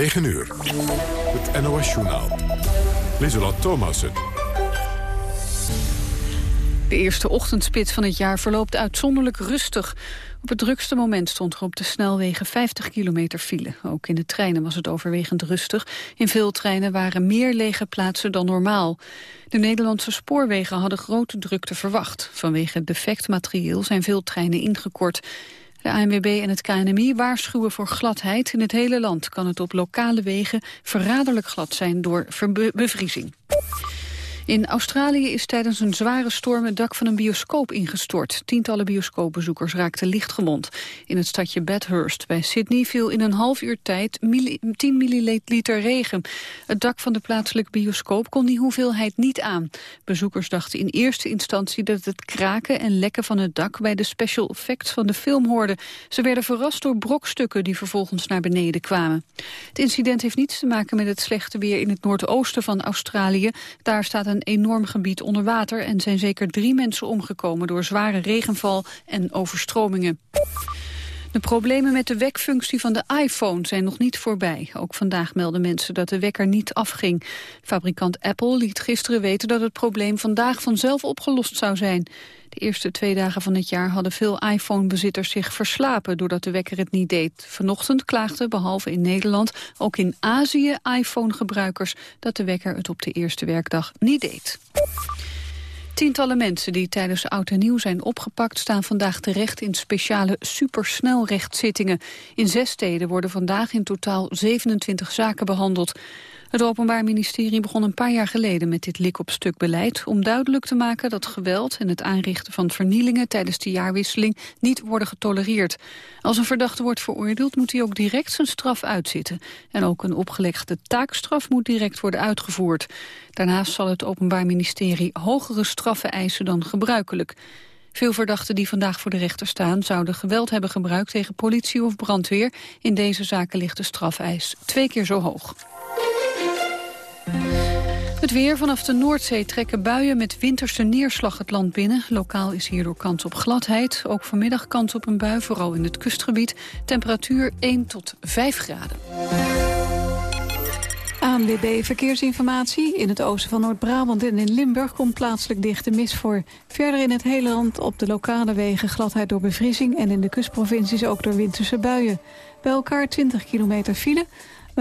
9 uur. Het NOS-journaal. Lieselot Thomassen. De eerste ochtendspits van het jaar verloopt uitzonderlijk rustig. Op het drukste moment stond er op de snelwegen 50 kilometer file. Ook in de treinen was het overwegend rustig. In veel treinen waren meer lege plaatsen dan normaal. De Nederlandse spoorwegen hadden grote drukte verwacht. Vanwege defect materieel zijn veel treinen ingekort. De ANWB en het KNMI waarschuwen voor gladheid. In het hele land kan het op lokale wegen verraderlijk glad zijn door bevriezing. In Australië is tijdens een zware storm het dak van een bioscoop ingestort. Tientallen bioscoopbezoekers raakten lichtgewond. In het stadje Bathurst bij Sydney viel in een half uur tijd 10 milliliter regen. Het dak van de plaatselijke bioscoop kon die hoeveelheid niet aan. Bezoekers dachten in eerste instantie dat het kraken en lekken van het dak bij de special effects van de film hoorden. Ze werden verrast door brokstukken die vervolgens naar beneden kwamen. Het incident heeft niets te maken met het slechte weer in het noordoosten van Australië. Daar staat een enorm gebied onder water... en zijn zeker drie mensen omgekomen door zware regenval en overstromingen. De problemen met de wekfunctie van de iPhone zijn nog niet voorbij. Ook vandaag melden mensen dat de wekker niet afging. Fabrikant Apple liet gisteren weten dat het probleem vandaag vanzelf opgelost zou zijn. De eerste twee dagen van het jaar hadden veel iPhone-bezitters zich verslapen doordat de wekker het niet deed. Vanochtend klaagden, behalve in Nederland, ook in Azië iPhone-gebruikers dat de wekker het op de eerste werkdag niet deed. Tientallen mensen die tijdens Oud en Nieuw zijn opgepakt... staan vandaag terecht in speciale supersnelrechtzittingen. In zes steden worden vandaag in totaal 27 zaken behandeld. Het Openbaar Ministerie begon een paar jaar geleden met dit lik-op-stuk beleid... om duidelijk te maken dat geweld en het aanrichten van vernielingen... tijdens de jaarwisseling niet worden getolereerd. Als een verdachte wordt veroordeeld moet hij ook direct zijn straf uitzitten. En ook een opgelegde taakstraf moet direct worden uitgevoerd. Daarnaast zal het Openbaar Ministerie hogere straffen eisen dan gebruikelijk. Veel verdachten die vandaag voor de rechter staan... zouden geweld hebben gebruikt tegen politie of brandweer. In deze zaken ligt de strafeis twee keer zo hoog. Het weer vanaf de Noordzee trekken buien met winterse neerslag het land binnen. Lokaal is hierdoor kans op gladheid. Ook vanmiddag kans op een bui, vooral in het kustgebied. Temperatuur 1 tot 5 graden. ANWB Verkeersinformatie. In het oosten van Noord-Brabant en in Limburg komt plaatselijk dichte mist voor. Verder in het hele land op de lokale wegen gladheid door bevriezing... en in de kustprovincies ook door winterse buien. Bij elkaar 20 kilometer file.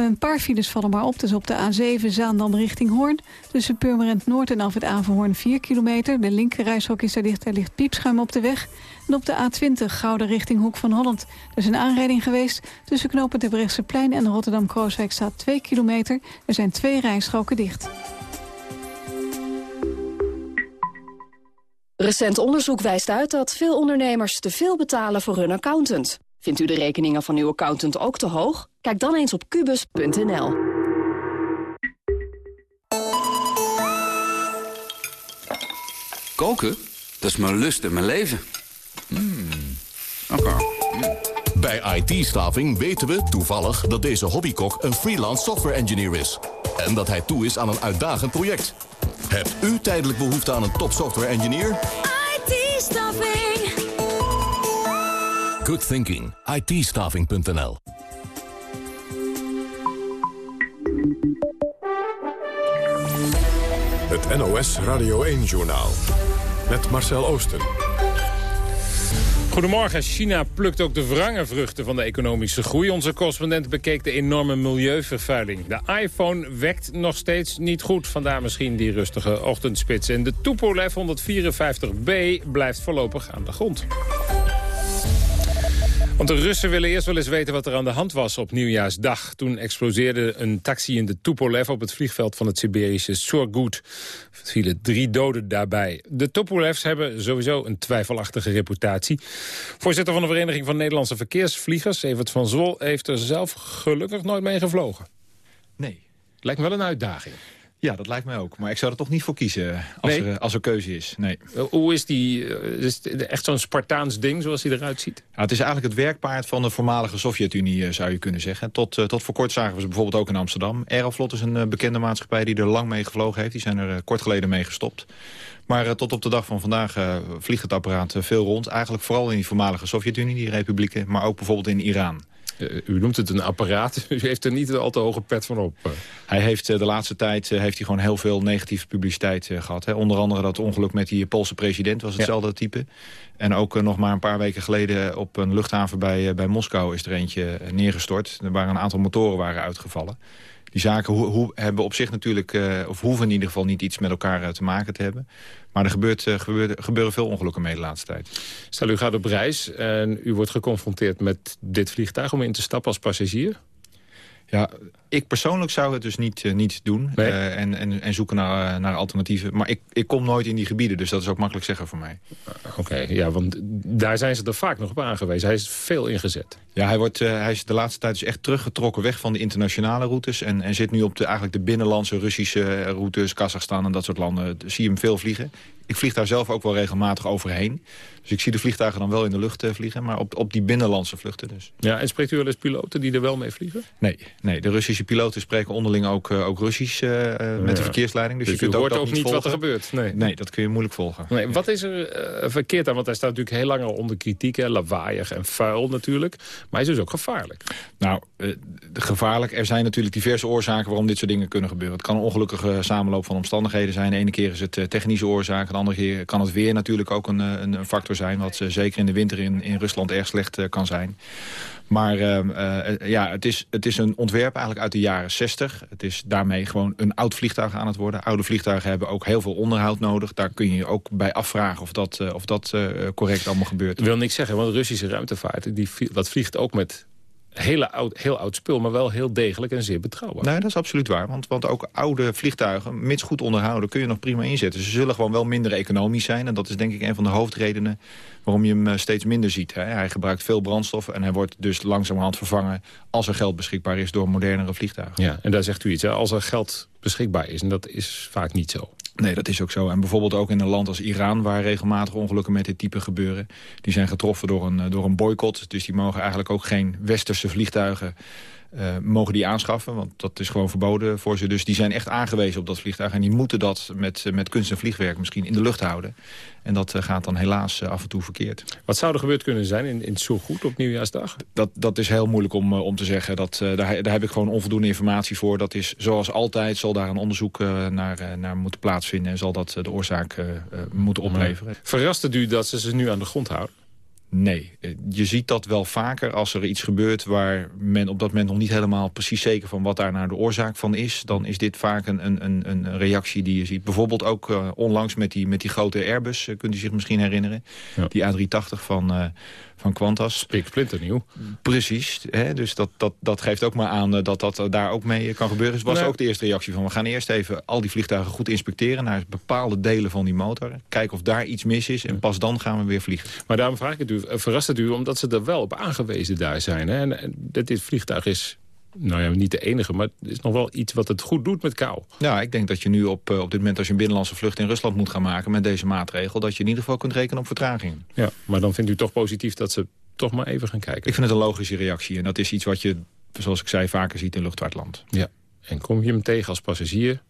Een paar files vallen maar op. Dus op de A7 Zaandam richting Hoorn. Tussen Purmerend Noord en af het Averhoorn 4 kilometer. De linkerrijstrook is daar dicht. Er ligt piepschuim op de weg. En op de A20 Gouden richting Hoek van Holland. Er is een aanrijding geweest. Tussen knopen plein en Rotterdam-Krooswijk staat 2 kilometer. Er zijn twee rijstroken dicht. Recent onderzoek wijst uit dat veel ondernemers te veel betalen voor hun accountant. Vindt u de rekeningen van uw accountant ook te hoog? Kijk dan eens op kubus.nl. Koken? Dat is mijn lust en mijn leven. Mm. Oké. Bij IT-staving weten we toevallig dat deze hobbykok een freelance software engineer is. En dat hij toe is aan een uitdagend project. Hebt u tijdelijk behoefte aan een top software engineer? IT-staving. Good thinking. it Het NOS Radio 1-journaal. Met Marcel Oosten. Goedemorgen. China plukt ook de wrange vruchten van de economische groei. Onze correspondent bekeek de enorme milieuvervuiling. De iPhone wekt nog steeds niet goed. Vandaar misschien die rustige ochtendspits. En de Tupolev 154B blijft voorlopig aan de grond. Want de Russen willen eerst wel eens weten wat er aan de hand was op nieuwjaarsdag. Toen exploseerde een taxi in de Tupolev op het vliegveld van het Siberische Surgut. Er vielen drie doden daarbij. De Tupolevs hebben sowieso een twijfelachtige reputatie. Voorzitter van de Vereniging van Nederlandse Verkeersvliegers, Evert van Zwol, heeft er zelf gelukkig nooit mee gevlogen. Nee, lijkt me wel een uitdaging. Ja, dat lijkt mij ook. Maar ik zou er toch niet voor kiezen als, er, als er keuze is. Nee. Eh, hoe is die, eh, is het echt zo'n Spartaans ding zoals hij eruit ziet? Ja, het is eigenlijk het werkpaard van de voormalige Sovjet-Unie, eh, zou je kunnen zeggen. Tot, tot voor kort zagen we ze bijvoorbeeld ook in Amsterdam. Aeroflot is een bekende maatschappij die er lang mee gevlogen heeft. Die zijn er kort geleden mee gestopt. Maar tot op de dag van vandaag vliegt het apparaat veel rond. Eigenlijk vooral in die voormalige Sovjet-Unie, die republieken. Maar ook bijvoorbeeld in Iran. U noemt het een apparaat. U heeft er niet een al te hoge pet van op. Hij heeft de laatste tijd heeft hij gewoon heel veel negatieve publiciteit gehad. Hè. Onder andere dat ongeluk met die Poolse president was hetzelfde type. En ook nog maar een paar weken geleden op een luchthaven bij, bij Moskou is er eentje neergestort. Er waren een aantal motoren waren uitgevallen die zaken hoe, hebben op zich natuurlijk, uh, of hoeven in ieder geval niet iets met elkaar uh, te maken te hebben. Maar er gebeurt, uh, gebeurt, gebeuren veel ongelukken mee de laatste tijd. Stel, u gaat op reis en u wordt geconfronteerd met dit vliegtuig om in te stappen als passagier. Ja, ik persoonlijk zou het dus niet, niet doen en, en, en zoeken naar, naar alternatieven. Maar ik, ik kom nooit in die gebieden, dus dat is ook makkelijk zeggen voor mij. Oké, ja, want daar zijn ze er vaak nog op aangewezen. Hij is veel ingezet. Ja, hij, wordt, hij is de laatste tijd dus echt teruggetrokken weg van de internationale routes... en, en zit nu op de, eigenlijk de binnenlandse Russische routes, Kazachstan en dat soort landen. Dus zie je hem veel vliegen. Ik vlieg daar zelf ook wel regelmatig overheen. Dus ik zie de vliegtuigen dan wel in de lucht vliegen, maar op, op die binnenlandse vluchten dus. Ja, en spreekt u wel eens piloten die er wel mee vliegen? Nee, nee de Russische piloten spreken onderling ook, uh, ook Russisch uh, ja. met de verkeersleiding. Dus, dus je kunt hoort ook, ook niet volgen. wat er gebeurt? Nee. nee, dat kun je moeilijk volgen. Nee, wat is er verkeerd aan? Want hij staat natuurlijk heel lang al onder kritiek. Hè? Lawaaiig en vuil natuurlijk. Maar hij is dus ook gevaarlijk. Nou, gevaarlijk. Er zijn natuurlijk diverse oorzaken waarom dit soort dingen kunnen gebeuren. Het kan een ongelukkige samenloop van omstandigheden zijn. De ene keer is het technische oorzaak. De andere keer kan het weer natuurlijk ook een, een, een factor zijn. Wat zeker in de winter in, in Rusland erg slecht kan zijn. Maar uh, ja, het is, het is een ontwerp eigenlijk uit de jaren 60. Het is daarmee gewoon een oud vliegtuig aan het worden. Oude vliegtuigen hebben ook heel veel onderhoud nodig. Daar kun je je ook bij afvragen of dat, of dat correct allemaal gebeurt. Ik wil niks zeggen, want Russische ruimtevaart... Die, dat vliegt ook met hele oud, heel oud spul, maar wel heel degelijk en zeer betrouwbaar. Nee, dat is absoluut waar. Want, want ook oude vliegtuigen, mits goed onderhouden, kun je nog prima inzetten. Ze zullen gewoon wel minder economisch zijn. En dat is denk ik een van de hoofdredenen waarom je hem steeds minder ziet. Hè. Hij gebruikt veel brandstof en hij wordt dus langzamerhand vervangen... als er geld beschikbaar is door modernere vliegtuigen. Ja, en daar zegt u iets, hè? als er geld beschikbaar is. En dat is vaak niet zo. Nee, dat is ook zo. En bijvoorbeeld ook in een land als Iran... waar regelmatig ongelukken met dit type gebeuren. Die zijn getroffen door een, door een boycott. Dus die mogen eigenlijk ook geen westerse vliegtuigen... Uh, mogen die aanschaffen, want dat is gewoon verboden voor ze. Dus die zijn echt aangewezen op dat vliegtuig. En die moeten dat met, met kunst en vliegwerk misschien in de lucht houden. En dat uh, gaat dan helaas af en toe verkeerd. Wat zou er gebeurd kunnen zijn in, in Soergoed op Nieuwjaarsdag? Dat, dat is heel moeilijk om, om te zeggen. Dat, daar, daar heb ik gewoon onvoldoende informatie voor. Dat is zoals altijd, zal daar een onderzoek naar, naar moeten plaatsvinden... en zal dat de oorzaak moeten opleveren. Verrast het u dat ze ze nu aan de grond houden? Nee, je ziet dat wel vaker als er iets gebeurt waar men op dat moment nog niet helemaal precies zeker van wat daar nou de oorzaak van is. Dan is dit vaak een, een, een reactie die je ziet. Bijvoorbeeld ook uh, onlangs met die, met die grote Airbus, uh, kunt u zich misschien herinneren. Ja. Die A380 van, uh, van Qantas. Splinternieuw. Precies, hè? dus dat, dat, dat geeft ook maar aan dat dat daar ook mee kan gebeuren. Het was nee. ook de eerste reactie van we gaan eerst even al die vliegtuigen goed inspecteren naar bepaalde delen van die motor. Kijken of daar iets mis is en pas dan gaan we weer vliegen. Maar daarom vraag ik het u, verrast het u omdat ze er wel op aangewezen daar zijn. Hè? En, en dit vliegtuig is nou ja, niet de enige, maar het is nog wel iets wat het goed doet met kou. Ja, ik denk dat je nu op, op dit moment als je een binnenlandse vlucht in Rusland moet gaan maken met deze maatregel, dat je in ieder geval kunt rekenen op vertragingen. Ja, maar dan vindt u toch positief dat ze toch maar even gaan kijken? Ik vind het een logische reactie en dat is iets wat je, zoals ik zei, vaker ziet in luchtvaartland. Ja, en kom je hem tegen als passagier?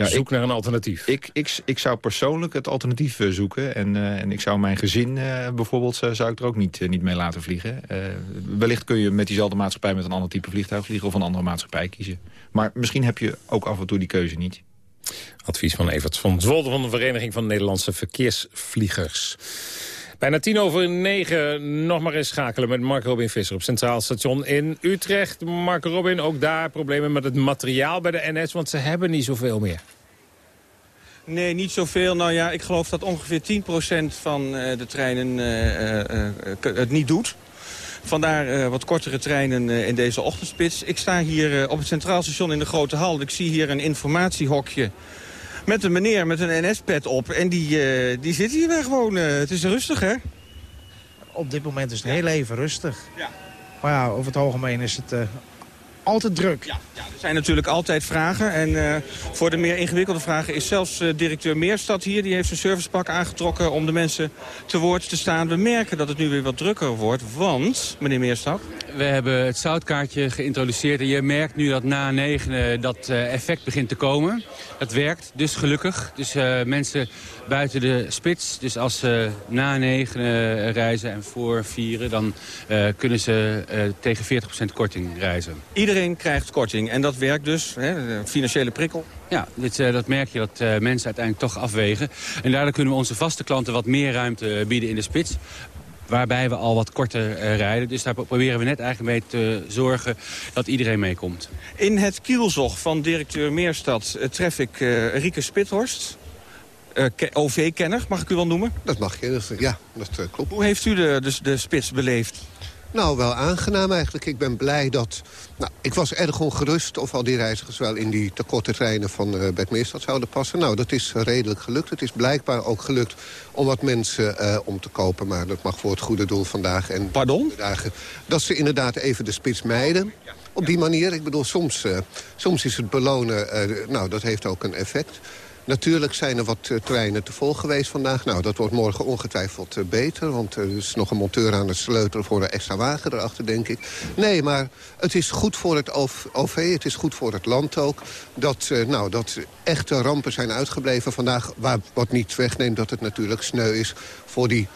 Ja, Zoek ik, naar een alternatief. Ik, ik, ik zou persoonlijk het alternatief zoeken. En, uh, en ik zou mijn gezin uh, bijvoorbeeld uh, zou ik er ook niet, niet mee laten vliegen. wellicht kun je met diezelfde maatschappij met een ander type vliegtuig vliegen... of een andere maatschappij kiezen. Maar misschien heb je ook af en toe die keuze niet. Advies van Evert van Zwolder van de Vereniging van Nederlandse Verkeersvliegers. Bijna tien over negen nog maar eens schakelen met Mark Robin Visser op Centraal Station in Utrecht. Mark Robin, ook daar problemen met het materiaal bij de NS, want ze hebben niet zoveel meer. Nee, niet zoveel. Nou ja, ik geloof dat ongeveer 10% van uh, de treinen uh, uh, het niet doet. Vandaar wat kortere treinen in deze ochtendspits. Ik sta hier op het Centraal Station in de Grote Hal. Ik zie hier een informatiehokje met een meneer met een NS-pet op. En die, uh, die zit hier weer gewoon. Uh, het is rustig, hè? Op dit moment is het heel even rustig. Ja. Maar ja, over het algemeen is het uh, altijd druk. Ja, ja, er zijn natuurlijk altijd vragen. En uh, voor de meer ingewikkelde vragen is zelfs uh, directeur Meerstad hier. Die heeft zijn servicepak aangetrokken om de mensen te woord te staan. We merken dat het nu weer wat drukker wordt. Want, meneer Meerstad... We hebben het zoutkaartje geïntroduceerd. En je merkt nu dat na negen dat uh, effect begint te komen. Dat werkt, dus gelukkig. Dus mensen buiten de spits. Dus als ze na negen reizen en voor vieren... dan kunnen ze tegen 40% korting reizen. Iedereen krijgt korting en dat werkt dus, hè, financiële prikkel. Ja, dit, uh, dat merk je dat uh, mensen uiteindelijk toch afwegen. En daardoor kunnen we onze vaste klanten wat meer ruimte bieden in de spits. Waarbij we al wat korter uh, rijden. Dus daar proberen we net eigenlijk mee te zorgen dat iedereen meekomt. In het kielzog van directeur Meerstad tref ik Rieke Spithorst. OV-kenner, mag ik u wel noemen? Dat mag je, dat, ja, dat klopt. Hoe heeft u de, de, de spits beleefd? Nou, wel aangenaam eigenlijk. Ik ben blij dat... Nou, ik was erg ongerust of al die reizigers wel in die tekorte treinen van uh, Bert Meerstad zouden passen. Nou, dat is redelijk gelukt. Het is blijkbaar ook gelukt om wat mensen uh, om te kopen. Maar dat mag voor het goede doel vandaag. En Pardon? Dagen, dat ze inderdaad even de spits mijden. Op die manier. Ik bedoel, soms, uh, soms is het belonen... nou, dat heeft ook een effect. Natuurlijk zijn er wat uh, treinen te vol geweest vandaag. Nou, dat wordt morgen ongetwijfeld uh, beter. Want er is nog een monteur aan het sleutelen voor een extra wagen erachter, denk ik. Nee, maar het is goed voor het OV, het is goed voor het land ook. Dat, nou, dat echte rampen zijn uitgebleven vandaag. Waar, wat niet wegneemt dat het natuurlijk sneu is voor die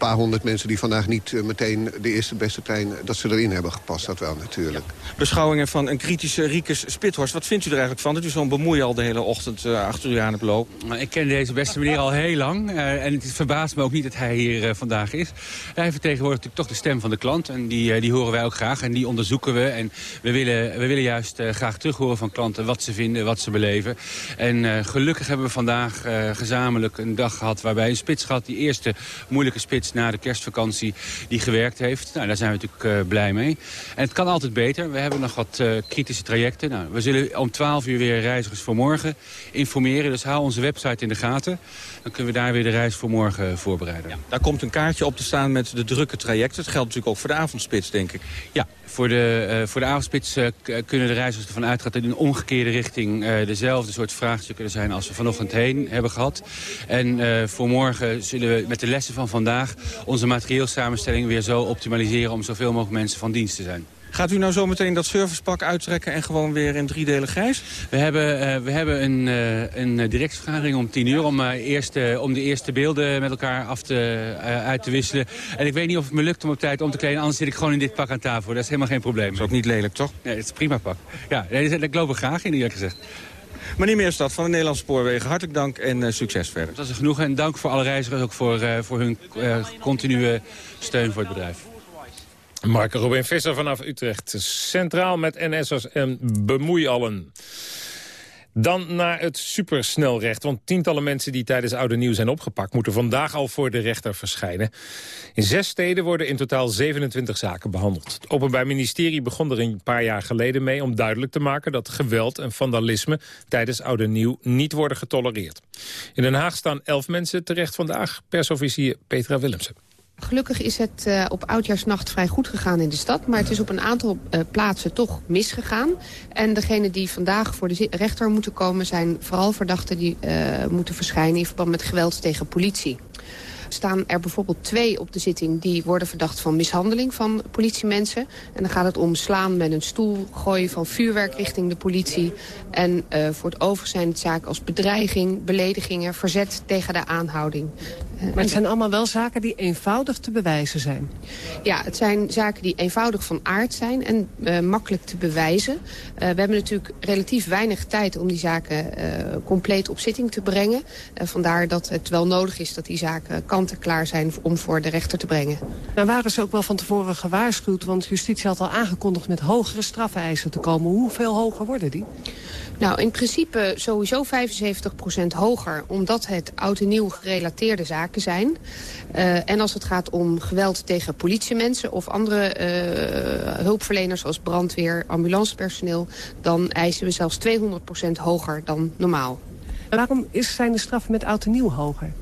paar honderd mensen die vandaag niet uh, meteen de eerste beste trein... dat ze erin hebben gepast, dat wel natuurlijk. Beschouwingen van een kritische Riekes Spithorst. Wat vindt u er eigenlijk van dat u zo'n bemoei al de hele ochtend uh, achter u aan het lopen? Nou, ik ken deze beste meneer al heel lang. Uh, en het verbaast me ook niet dat hij hier vandaag is. Hij vertegenwoordigt natuurlijk toch de stem van de klant. En die, die horen wij ook graag en die onderzoeken we. En we willen, we willen juist graag terug horen van klanten wat ze vinden, wat ze beleven. En gelukkig hebben we vandaag gezamenlijk een dag gehad waarbij een spits gehad. Die eerste moeilijke spits na de kerstvakantie die gewerkt heeft. Nou, daar zijn we natuurlijk uh, blij mee. En het kan altijd beter. We hebben nog wat uh, kritische trajecten. Nou, we zullen om 12 uur weer reizigers voor morgen informeren. Dus hou onze website in de gaten. Dan kunnen we daar weer de reis voor morgen voorbereiden. Ja, daar komt een kaartje op te staan met de drukke trajecten. Dat geldt natuurlijk ook voor de avondspits, denk ik. Ja, voor de, uh, voor de avondspits uh, kunnen de reizigers ervan uitgaan... dat in een omgekeerde richting dezelfde soort vraagstukken zijn... als we vanochtend heen hebben gehad. En voor morgen zullen we met de lessen van vandaag... onze materieelsamenstelling weer zo optimaliseren... om zoveel mogelijk mensen van dienst te zijn. Gaat u nou zo meteen dat servicepak uittrekken en gewoon weer in drie delen grijs? We hebben, uh, we hebben een, uh, een directievergadering om tien uur om, uh, eerste, om de eerste beelden met elkaar af te, uit te wisselen. En ik weet niet of het me lukt om op tijd om te kleden, anders zit ik gewoon in dit pak aan tafel. Dat is helemaal geen probleem. Dat is ook niet lelijk, toch? Nee, het is een prima pak. Ja, nee, daar lopen we graag in, eerlijk gezegd. Meneer Meerstad van de Nederlandse Spoorwegen, hartelijk dank en succes verder. Dat is genoeg en dank voor alle reizigers, ook voor, voor hun continue steun voor het bedrijf. Mark Robin Visser vanaf Utrecht. Centraal met NS'ers en bemoeiallen. Dan naar het supersnelrecht. Want tientallen mensen die tijdens Oude Nieuw zijn opgepakt... moeten vandaag al voor de rechter verschijnen. In zes steden worden in totaal 27 zaken behandeld. Het Openbaar Ministerie begon er een paar jaar geleden mee... om duidelijk te maken dat geweld en vandalisme... tijdens Oude Nieuw niet worden getolereerd. In Den Haag staan elf mensen terecht vandaag. Persofficier Petra Willemsen. Gelukkig is het uh, op Oudjaarsnacht vrij goed gegaan in de stad. Maar het is op een aantal uh, plaatsen toch misgegaan. En degenen die vandaag voor de rechter moeten komen... zijn vooral verdachten die uh, moeten verschijnen... in verband met geweld tegen politie staan er bijvoorbeeld twee op de zitting... die worden verdacht van mishandeling van politiemensen. En dan gaat het om slaan met een stoel, gooien van vuurwerk richting de politie. En uh, voor het overige zijn het zaken als bedreiging, beledigingen... verzet tegen de aanhouding. Maar het zijn allemaal wel zaken die eenvoudig te bewijzen zijn? Ja, het zijn zaken die eenvoudig van aard zijn en uh, makkelijk te bewijzen. Uh, we hebben natuurlijk relatief weinig tijd om die zaken uh, compleet op zitting te brengen. vandaar dat het wel nodig is dat die zaken kant-en-klaar zijn om voor de rechter te brengen. Nou waren ze ook wel van tevoren gewaarschuwd, want justitie had al aangekondigd met hogere strafeisen te komen. Hoeveel hoger worden die? Nou, in principe sowieso 75% hoger, omdat het oud en nieuw gerelateerde zaken zijn. Uh, en als het gaat om geweld tegen politiemensen of andere uh, hulpverleners zoals brandweer, ambulancepersoneel, dan eisen we zelfs 200% hoger dan normaal. Waarom is, zijn de straffen met oud en nieuw hoger?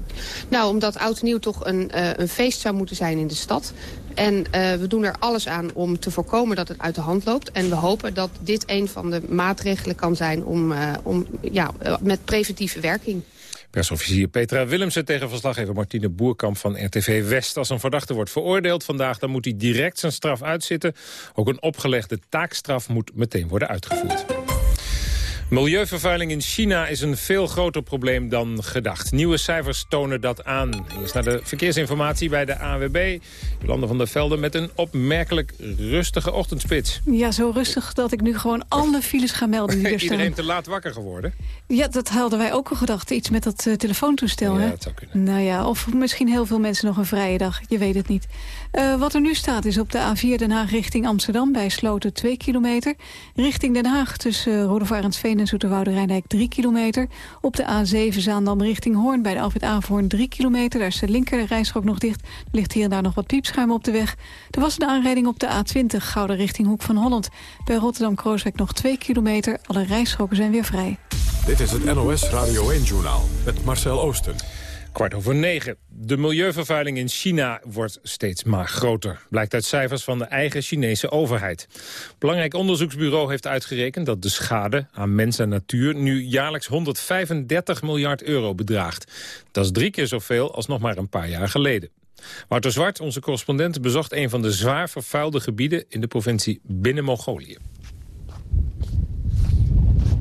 Nou, omdat oud en nieuw toch een, uh, een feest zou moeten zijn in de stad. En uh, we doen er alles aan om te voorkomen dat het uit de hand loopt. En we hopen dat dit een van de maatregelen kan zijn om, uh, om, ja, met preventieve werking. Persofficier Petra Willemsen tegen verslaggever Martine Boerkamp van RTV West. Als een verdachte wordt veroordeeld vandaag, dan moet hij direct zijn straf uitzitten. Ook een opgelegde taakstraf moet meteen worden uitgevoerd. Milieuvervuiling in China is een veel groter probleem dan gedacht. Nieuwe cijfers tonen dat aan. Eerst naar de verkeersinformatie bij de AWB. Jolande van der Velde met een opmerkelijk rustige ochtendspits. Ja, zo rustig dat ik nu gewoon alle files ga melden die er staan. Iedereen te laat wakker geworden? Ja, dat hadden wij ook al gedacht. Iets met dat uh, telefoontoestel, ja, hè? dat zou kunnen. Nou ja, of misschien heel veel mensen nog een vrije dag. Je weet het niet. Uh, wat er nu staat is op de A4 Den Haag richting Amsterdam... bij Sloten 2 kilometer. Richting Den Haag tussen uh, Rodevarensveen en Zoeterwoude Rijndijk 3 kilometer. Op de A7 Zaandam richting Hoorn bij de Alfred Averhoorn 3 kilometer. Daar is de linker rijstrook nog dicht. Er ligt hier en daar nog wat piepschuim op de weg. Er was een aanrijding op de A20 Gouden richting Hoek van Holland. Bij Rotterdam-Krooswijk nog 2 kilometer. Alle rijstroken zijn weer vrij. Dit is het NOS Radio 1-journaal met Marcel Oosten. Kwart over negen. De milieuvervuiling in China wordt steeds maar groter. Blijkt uit cijfers van de eigen Chinese overheid. Belangrijk onderzoeksbureau heeft uitgerekend dat de schade aan mens en natuur nu jaarlijks 135 miljard euro bedraagt. Dat is drie keer zoveel als nog maar een paar jaar geleden. Wouter Zwart, onze correspondent, bezocht een van de zwaar vervuilde gebieden in de provincie Binnen-Mongolië.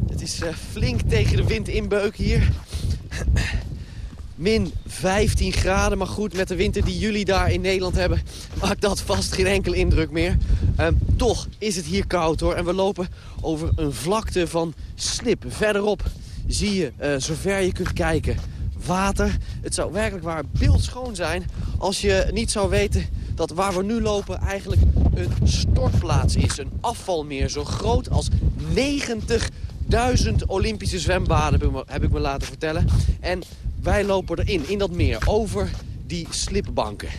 Het is uh, flink tegen de wind inbeuken hier. Min 15 graden, maar goed, met de winter die jullie daar in Nederland hebben... maakt dat vast geen enkele indruk meer. Uh, toch is het hier koud, hoor. En we lopen over een vlakte van slip. Verderop zie je, uh, zover je kunt kijken, water. Het zou werkelijk waar beeldschoon zijn als je niet zou weten dat waar we nu lopen eigenlijk een stortplaats is. Een afvalmeer zo groot als 90.000 Olympische zwembaden, heb ik, me, laten vertellen. En wij lopen erin, in dat meer, over die slipbanken.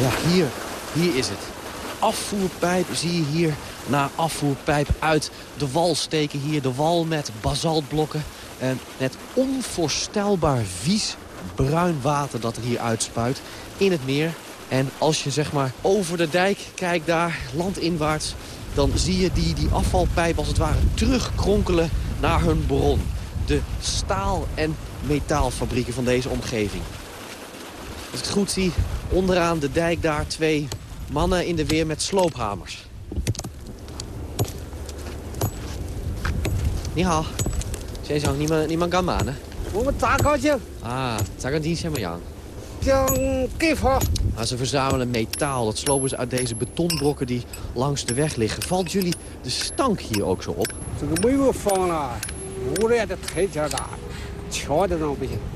Ja, hier, hier is het. Afvoerpijp zie je hier na afvoerpijp uit de wal steken. Hier de wal met basaltblokken. En het onvoorstelbaar vies bruin water dat er hier uitspuit in het meer. En als je zeg maar over de dijk kijkt daar, landinwaarts... dan zie je die, die afvalpijp als het ware terugkronkelen naar hun bron. De staal- en metaalfabrieken van deze omgeving. Als ik het goed zie, onderaan de dijk daar twee mannen in de weer met sloophamers. 你好，先生，你们你们干嘛呢？我们砸钢筋。啊，砸钢筋什么样？将地方。 maar ze verzamelen metaal. Dat slopen ze uit deze betonbrokken die langs de weg liggen. Valt jullie de stank hier ook zo op?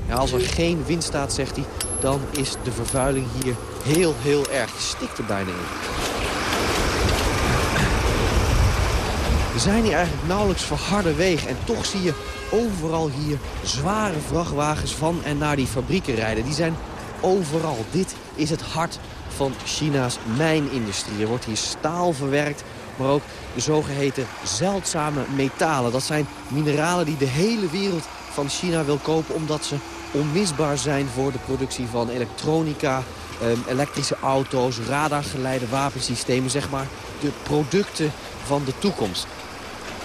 Ja, als er geen wind staat, zegt hij, dan is de vervuiling hier heel, heel erg. Je stikt er bijna in. We zijn hier eigenlijk nauwelijks verharde wegen. En toch zie je overal hier zware vrachtwagens van en naar die fabrieken rijden. Die zijn overal. Dit is het hart van China's mijnindustrie. Er wordt hier staal verwerkt, maar ook de zogeheten zeldzame metalen. Dat zijn mineralen die de hele wereld van China wil kopen... omdat ze onmisbaar zijn voor de productie van elektronica... elektrische auto's, radargeleide wapensystemen, zeg maar. De producten van de toekomst.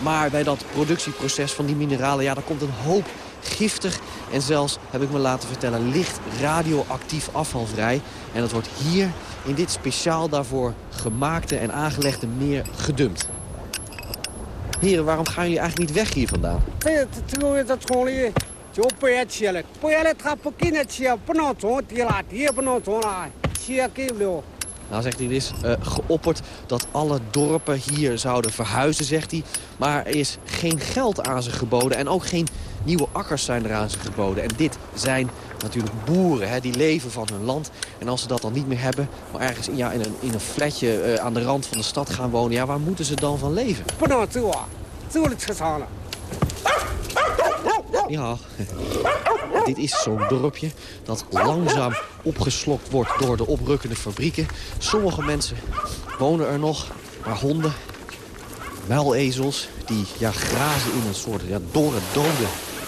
Maar bij dat productieproces van die mineralen, ja, daar komt een hoop giftig en zelfs, heb ik me laten vertellen, licht radioactief afvalvrij. En dat wordt hier in dit speciaal daarvoor gemaakte en aangelegde meer gedumpt. Heren, waarom gaan jullie eigenlijk niet weg hier vandaan? Nou zegt hij, het is eh, geopperd dat alle dorpen hier zouden verhuizen, zegt hij. Maar er is geen geld aan ze geboden en ook geen nieuwe akkers zijn er aan ze geboden. En dit zijn natuurlijk boeren, hè, die leven van hun land. En als ze dat dan niet meer hebben, maar ergens in, ja, in, een, in een flatje uh, aan de rand van de stad gaan wonen... ja, waar moeten ze dan van leven? Ja, dit is zo'n dorpje dat langzaam opgeslokt wordt door de oprukkende fabrieken. Sommige mensen wonen er nog, maar honden, muilezels, die ja, grazen in een soort ja, dorre, dode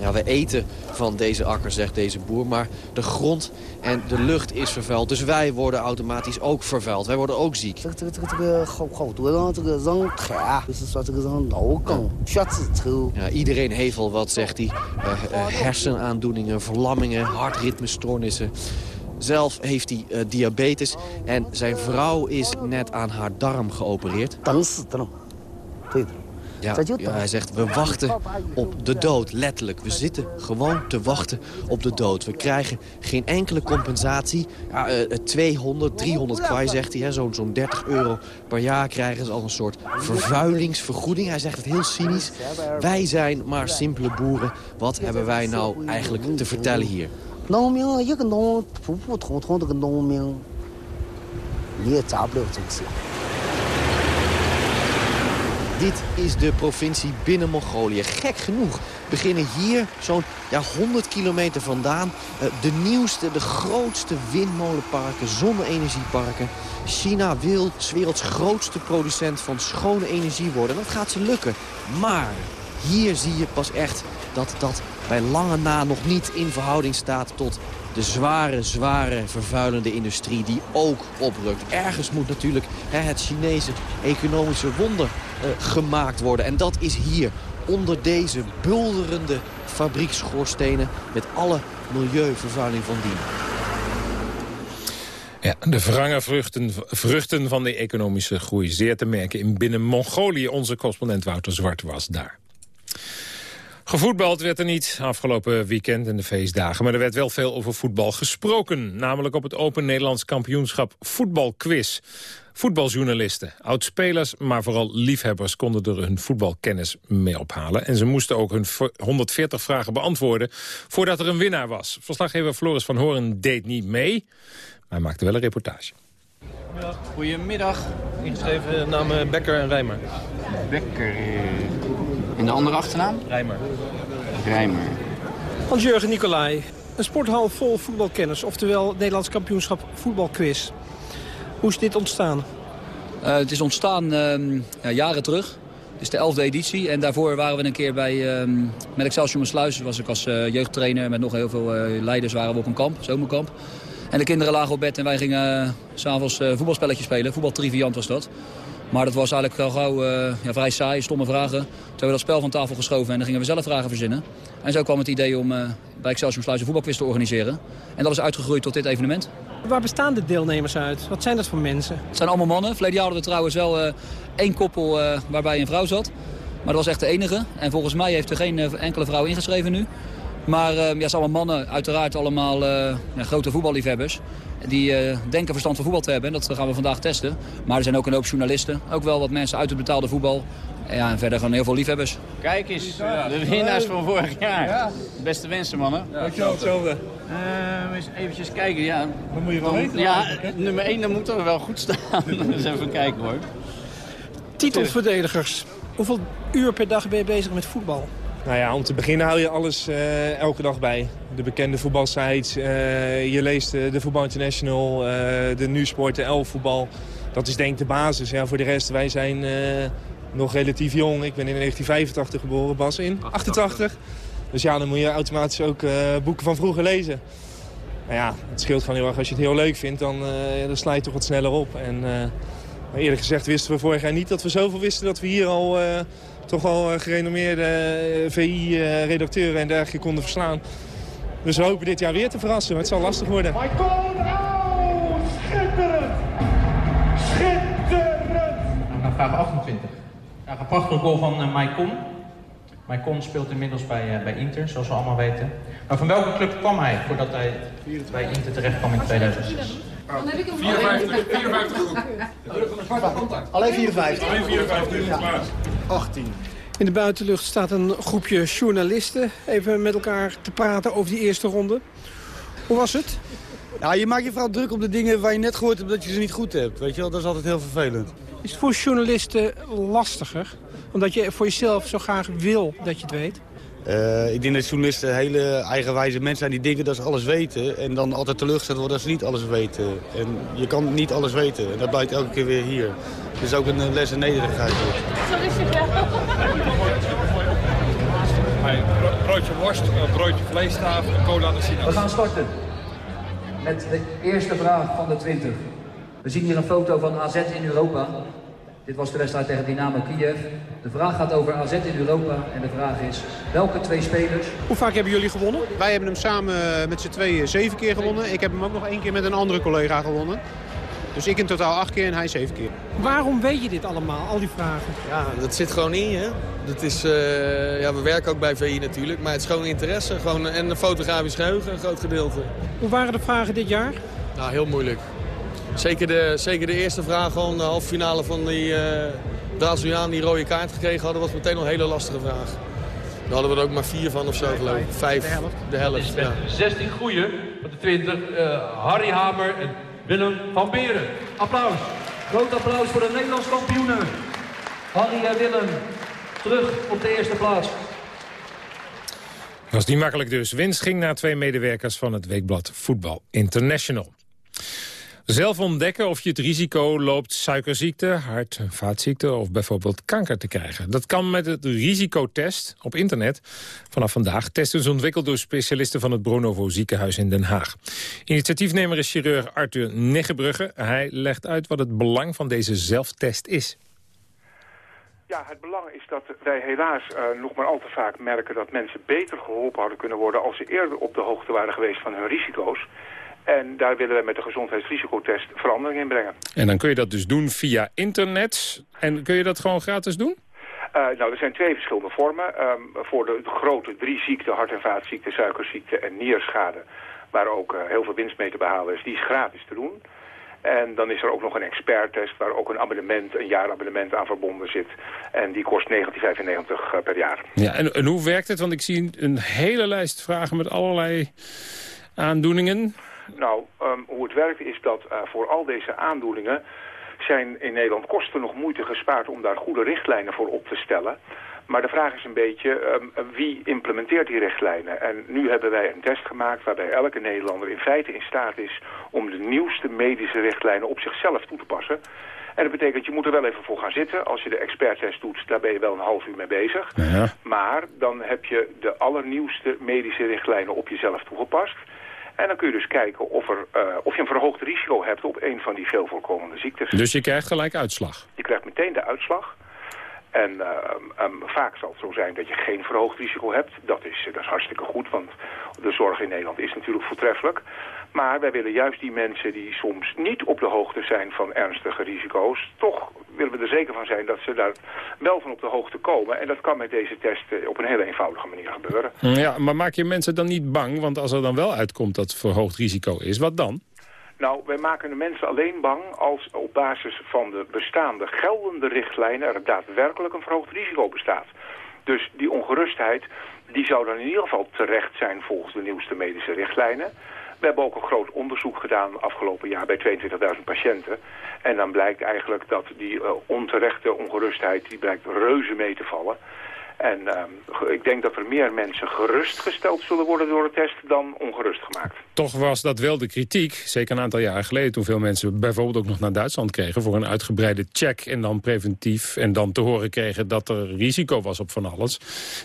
Ja, we eten van deze akker, zegt deze boer, maar de grond en de lucht is vervuild. Dus wij worden automatisch ook vervuild. Wij worden ook ziek. Ja, iedereen heeft al wat, zegt hij. Hersenaandoeningen, verlammingen, hartritmestoornissen. Zelf heeft hij diabetes en zijn vrouw is net aan haar darm geopereerd. Ja, ja, hij zegt, we wachten op de dood, letterlijk. We zitten gewoon te wachten op de dood. We krijgen geen enkele compensatie. Ja, eh, 200, 300 kwai, zegt hij. Zo'n zo'n 30 euro per jaar krijgen ze als een soort vervuilingsvergoeding. Hij zegt het heel cynisch. Wij zijn maar simpele boeren. Wat hebben wij nou eigenlijk te vertellen hier? 农 Dit is de provincie binnen Mongolië. Gek genoeg beginnen hier zo'n ja, 100 kilometer vandaan... eh, de nieuwste, de grootste windmolenparken, zonne-energieparken. China wil werelds grootste producent van schone energie worden. En dat gaat ze lukken. Maar hier zie je pas echt dat dat bij lange na nog niet in verhouding staat... tot de zware, zware vervuilende industrie die ook oprukt. Ergens moet natuurlijk hè, het Chinese economische wonder gemaakt worden. En dat is hier, onder deze bulderende fabriekschoorstenen... met alle milieuvervuiling van dien. Ja, de wrange vruchten, vruchten van de economische groei zeer te merken in binnen Mongolië. Onze correspondent Wouter Zwart was daar. Gevoetbald werd er niet afgelopen weekend en de feestdagen. Maar er werd wel veel over voetbal gesproken. Namelijk op het Open Nederlands kampioenschap voetbalquiz. Voetbaljournalisten, oudspelers, maar vooral liefhebbers... konden er hun voetbalkennis mee ophalen. En ze moesten ook hun 140 vragen beantwoorden... voordat er een winnaar was. Verslaggever Floris van Horen deed niet mee... maar hij maakte wel een reportage. Goedemiddag. Ingeschreven namen Becker en Rijmer. Becker. En de andere achternaam? Rijmer. Rijmer. Hans-Jurgen Nicolai. Een sporthal vol voetbalkennis, oftewel Nederlands kampioenschap voetbalquiz. Hoe is dit ontstaan? Uh, het is ontstaan uh, ja, jaren terug. Het is de elfde editie en daarvoor waren we een keer bij, uh, met Excelsior Sluis. was ik als uh, jeugdtrainer met nog heel veel leiders waren we op een kamp, zomerkamp. En de kinderen lagen op bed en wij gingen s'avonds voetbalspelletjes spelen. Voetbaltriviant was dat. Maar dat was eigenlijk al gauw ja, vrij saai, stomme vragen. Toen hebben we dat spel van tafel geschoven en dan gingen we zelf vragen verzinnen. En zo kwam het idee om bij Excelsior Sluis een voetbalquiz te organiseren. En dat is uitgegroeid tot dit evenement. Waar bestaan de deelnemers uit? Wat zijn dat voor mensen? Het zijn allemaal mannen. Verleden jaar hadden we trouwens wel uh, één koppel waarbij een vrouw zat. Maar dat was echt de enige. En volgens mij heeft er geen enkele vrouw ingeschreven nu. Maar ja, het zijn allemaal mannen, uiteraard allemaal ja, grote voetballiefhebbers. Die denken verstand van voetbal te hebben. Dat gaan we vandaag testen. Maar er zijn ook een hoop journalisten. Ook wel wat mensen uit het betaalde voetbal. Ja, en verder gewoon heel veel liefhebbers. Kijk eens, de winnaars van vorig jaar. Beste wensen, mannen. Dankjewel, hetzelfde. Uh, eens eventjes kijken, ja. Dat moet je wel weten. Ja, nummer 1, dan moet er wel goed staan. Eens even kijken, hoor. Titelverdedigers. Hoeveel uur per dag ben je bezig met voetbal? Nou ja, om te beginnen hou je alles uh, elke dag bij. De bekende voetbalsites, uh, je leest uh, de Voetbal International, de Nu-sport, de Elfvoetbal. Dat is denk ik de basis. Ja, voor de rest, wij zijn nog relatief jong. Ik ben in 1985 geboren, Bas in 88. Dus ja, dan moet je automatisch ook boeken van vroeger lezen. Nou ja, het scheelt gewoon heel erg. Als je het heel leuk vindt, dan, sla je toch wat sneller op. En eerlijk gezegd wisten we vorig jaar niet dat we zoveel wisten... dat we hier al toch wel gerenommeerde VI-redacteuren en dergelijke konden verslaan. Dus we hopen dit jaar weer te verrassen, maar het zal lastig worden. Schitterend! Schitterend! Nou, vraag 28. Ja, een prachtige goal van uh, Maicon. Maicon speelt inmiddels bij, uh, bij Inter, zoals we allemaal weten. Maar van welke club kwam hij voordat hij bij Inter terecht kwam in 2006? Dan heb ik hem 54, 54 Alleen 54. Alleen 54. Ja. 18. In de buitenlucht staat een groepje journalisten even met elkaar te praten over die eerste ronde. Hoe was het? Ja, je maakt je vooral druk op de dingen waar je net gehoord hebt dat je ze niet goed hebt. Weet je wel, dat is altijd heel vervelend. Is het voor journalisten lastiger? Omdat je voor jezelf zo graag wil dat je het weet? Eh, ik denk dat journalisten hele eigenwijze mensen zijn die denken dat ze alles weten. En dan altijd teleurgesteld worden dat ze niet alles weten. En je kan niet alles weten. En dat blijkt elke keer weer hier. Het is ook een eh, les in nederigheid. Broodje worst, een broodje vleestaaf, cola de We gaan starten met de eerste vraag van de 20. We zien hier een foto van AZ in Europa. Dit was de wedstrijd tegen Dynamo Kiev. De vraag gaat over AZ in Europa en de vraag is welke twee spelers... Hoe vaak hebben jullie gewonnen? Wij hebben hem samen met z'n tweeën zeven keer gewonnen. Ik heb hem ook nog één keer met een andere collega gewonnen. Dus ik in totaal acht keer en hij zeven keer. Waarom weet je dit allemaal, al die vragen? Ja, dat zit gewoon in je. Dat is, eh, ja, we werken ook bij VI natuurlijk, maar het is gewoon interesse. Gewoon, en een fotografisch geheugen, een groot gedeelte. Hoe waren de vragen dit jaar? Nou, heel moeilijk. Zeker de, zeker de eerste vraag, gewoon de halve finale van die uh, Braziliaan die rode kaart gekregen hadden, was meteen al een hele lastige vraag. Daar hadden we er ook maar vier van of zo geloof ik. Vijf, de helft. De helft ja. 16 goeie van de 20, uh, Harry Hamer en Willem van Beren. Applaus. Groot applaus voor de Nederlands kampioenen. Harry en Willem, terug op de eerste plaats. Was niet makkelijk dus. Winst ging naar twee medewerkers van het weekblad Voetbal International. Zelf ontdekken of je het risico loopt suikerziekte, hart- en vaatziekte of bijvoorbeeld kanker te krijgen. Dat kan met het risicotest op internet. Vanaf vandaag testen ze ontwikkeld door specialisten van het Bronovo ziekenhuis in Den Haag. Initiatiefnemer is chirurg Arthur Niggebrugge. Hij legt uit wat het belang van deze zelftest is. Ja, het belang is dat wij helaas uh, nog maar al te vaak merken dat mensen beter geholpen hadden kunnen worden als ze eerder op de hoogte waren geweest van hun risico's. En daar willen wij met de gezondheidsrisicotest verandering in brengen. En dan kun je dat dus doen via internet. En kun je dat gewoon gratis doen? Uh, nou, er zijn twee verschillende vormen. Um, voor de, grote drie ziekten, hart- en vaatziekten, suikerziekte en nierschade... waar ook uh, heel veel winst mee te behalen is, die is gratis te doen. En dan is er ook nog een experttest waar ook een abonnement, een jaarabonnement aan verbonden zit. En die kost 19,95 uh, per jaar. Ja, en, en hoe werkt het? Want ik zie een hele lijst vragen met allerlei aandoeningen. Nou, um, hoe het werkt is dat uh, voor al deze aandoeningen zijn in Nederland kosten nog moeite gespaard om daar goede richtlijnen voor op te stellen. Maar de vraag is een beetje, um, wie implementeert die richtlijnen? En nu hebben wij een test gemaakt waarbij elke Nederlander in feite in staat is om de nieuwste medische richtlijnen op zichzelf toe te passen. En dat betekent, je moet er wel even voor gaan zitten. Als je de experttest doet, daar ben je wel een half uur mee bezig. Ja. Maar dan heb je de allernieuwste medische richtlijnen op jezelf toegepast. En dan kun je dus kijken of, er, uh, of je een verhoogd risico hebt op een van die veel voorkomende ziektes. Dus je krijgt gelijk uitslag? Je krijgt meteen de uitslag. En uh, um, vaak zal het zo zijn dat je geen verhoogd risico hebt. Dat is, dat is hartstikke goed, want de zorg in Nederland is natuurlijk voortreffelijk. Maar wij willen juist die mensen die soms niet op de hoogte zijn van ernstige risico's... toch willen we er zeker van zijn dat ze daar wel van op de hoogte komen. En dat kan met deze test op een hele eenvoudige manier gebeuren. Ja, maar maak je mensen dan niet bang? Want als er dan wel uitkomt dat het verhoogd risico is, wat dan? Nou, wij maken de mensen alleen bang als op basis van de bestaande geldende richtlijnen er daadwerkelijk een verhoogd risico bestaat. Dus die ongerustheid, die zou dan in ieder geval terecht zijn volgens de nieuwste medische richtlijnen. We hebben ook een groot onderzoek gedaan afgelopen jaar bij 22.000 patiënten. En dan blijkt eigenlijk dat die uh, onterechte ongerustheid, die blijkt reuze mee te vallen. En uh, ik denk dat er meer mensen gerustgesteld zullen worden door de test dan ongerust gemaakt. Toch was dat wel de kritiek, zeker een aantal jaren geleden... toen veel mensen bijvoorbeeld ook nog naar Duitsland kregen... voor een uitgebreide check en dan preventief... en dan te horen kregen dat er risico was op van alles.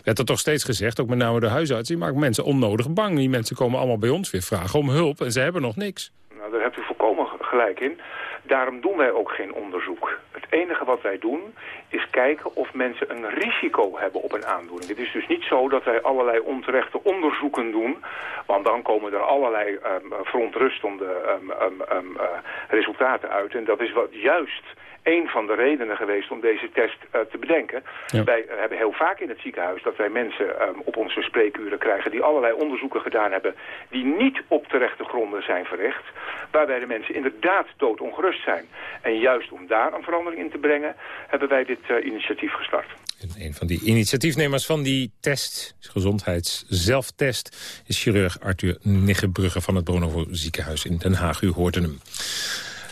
Werd er toch steeds gezegd, ook met name de huisarts... die maakt mensen onnodig bang. Die mensen komen allemaal bij ons weer vragen om hulp en ze hebben nog niks. Nou, daar hebt u volkomen gelijk in. Daarom doen wij ook geen onderzoek. Enige wat wij doen is kijken of mensen een risico hebben op een aandoening. Het is dus niet zo dat wij allerlei onterechte onderzoeken doen, want dan komen er allerlei um, verontrustende um, um, uh, resultaten uit. En dat is wat juist een van de redenen geweest om deze test uh, te bedenken. Ja. Wij hebben heel vaak in het ziekenhuis dat wij mensen um, op onze spreekuren krijgen... die allerlei onderzoeken gedaan hebben die niet op terechte gronden zijn verricht. Waarbij de mensen inderdaad doodongerust zijn. En juist om daar een verandering in te brengen hebben wij dit uh, initiatief gestart. En een van die initiatiefnemers van die test, gezondheidszelftest... is chirurg Arthur Niggebrugge van het Bronovo ziekenhuis in Den Haag. U hoorde hem.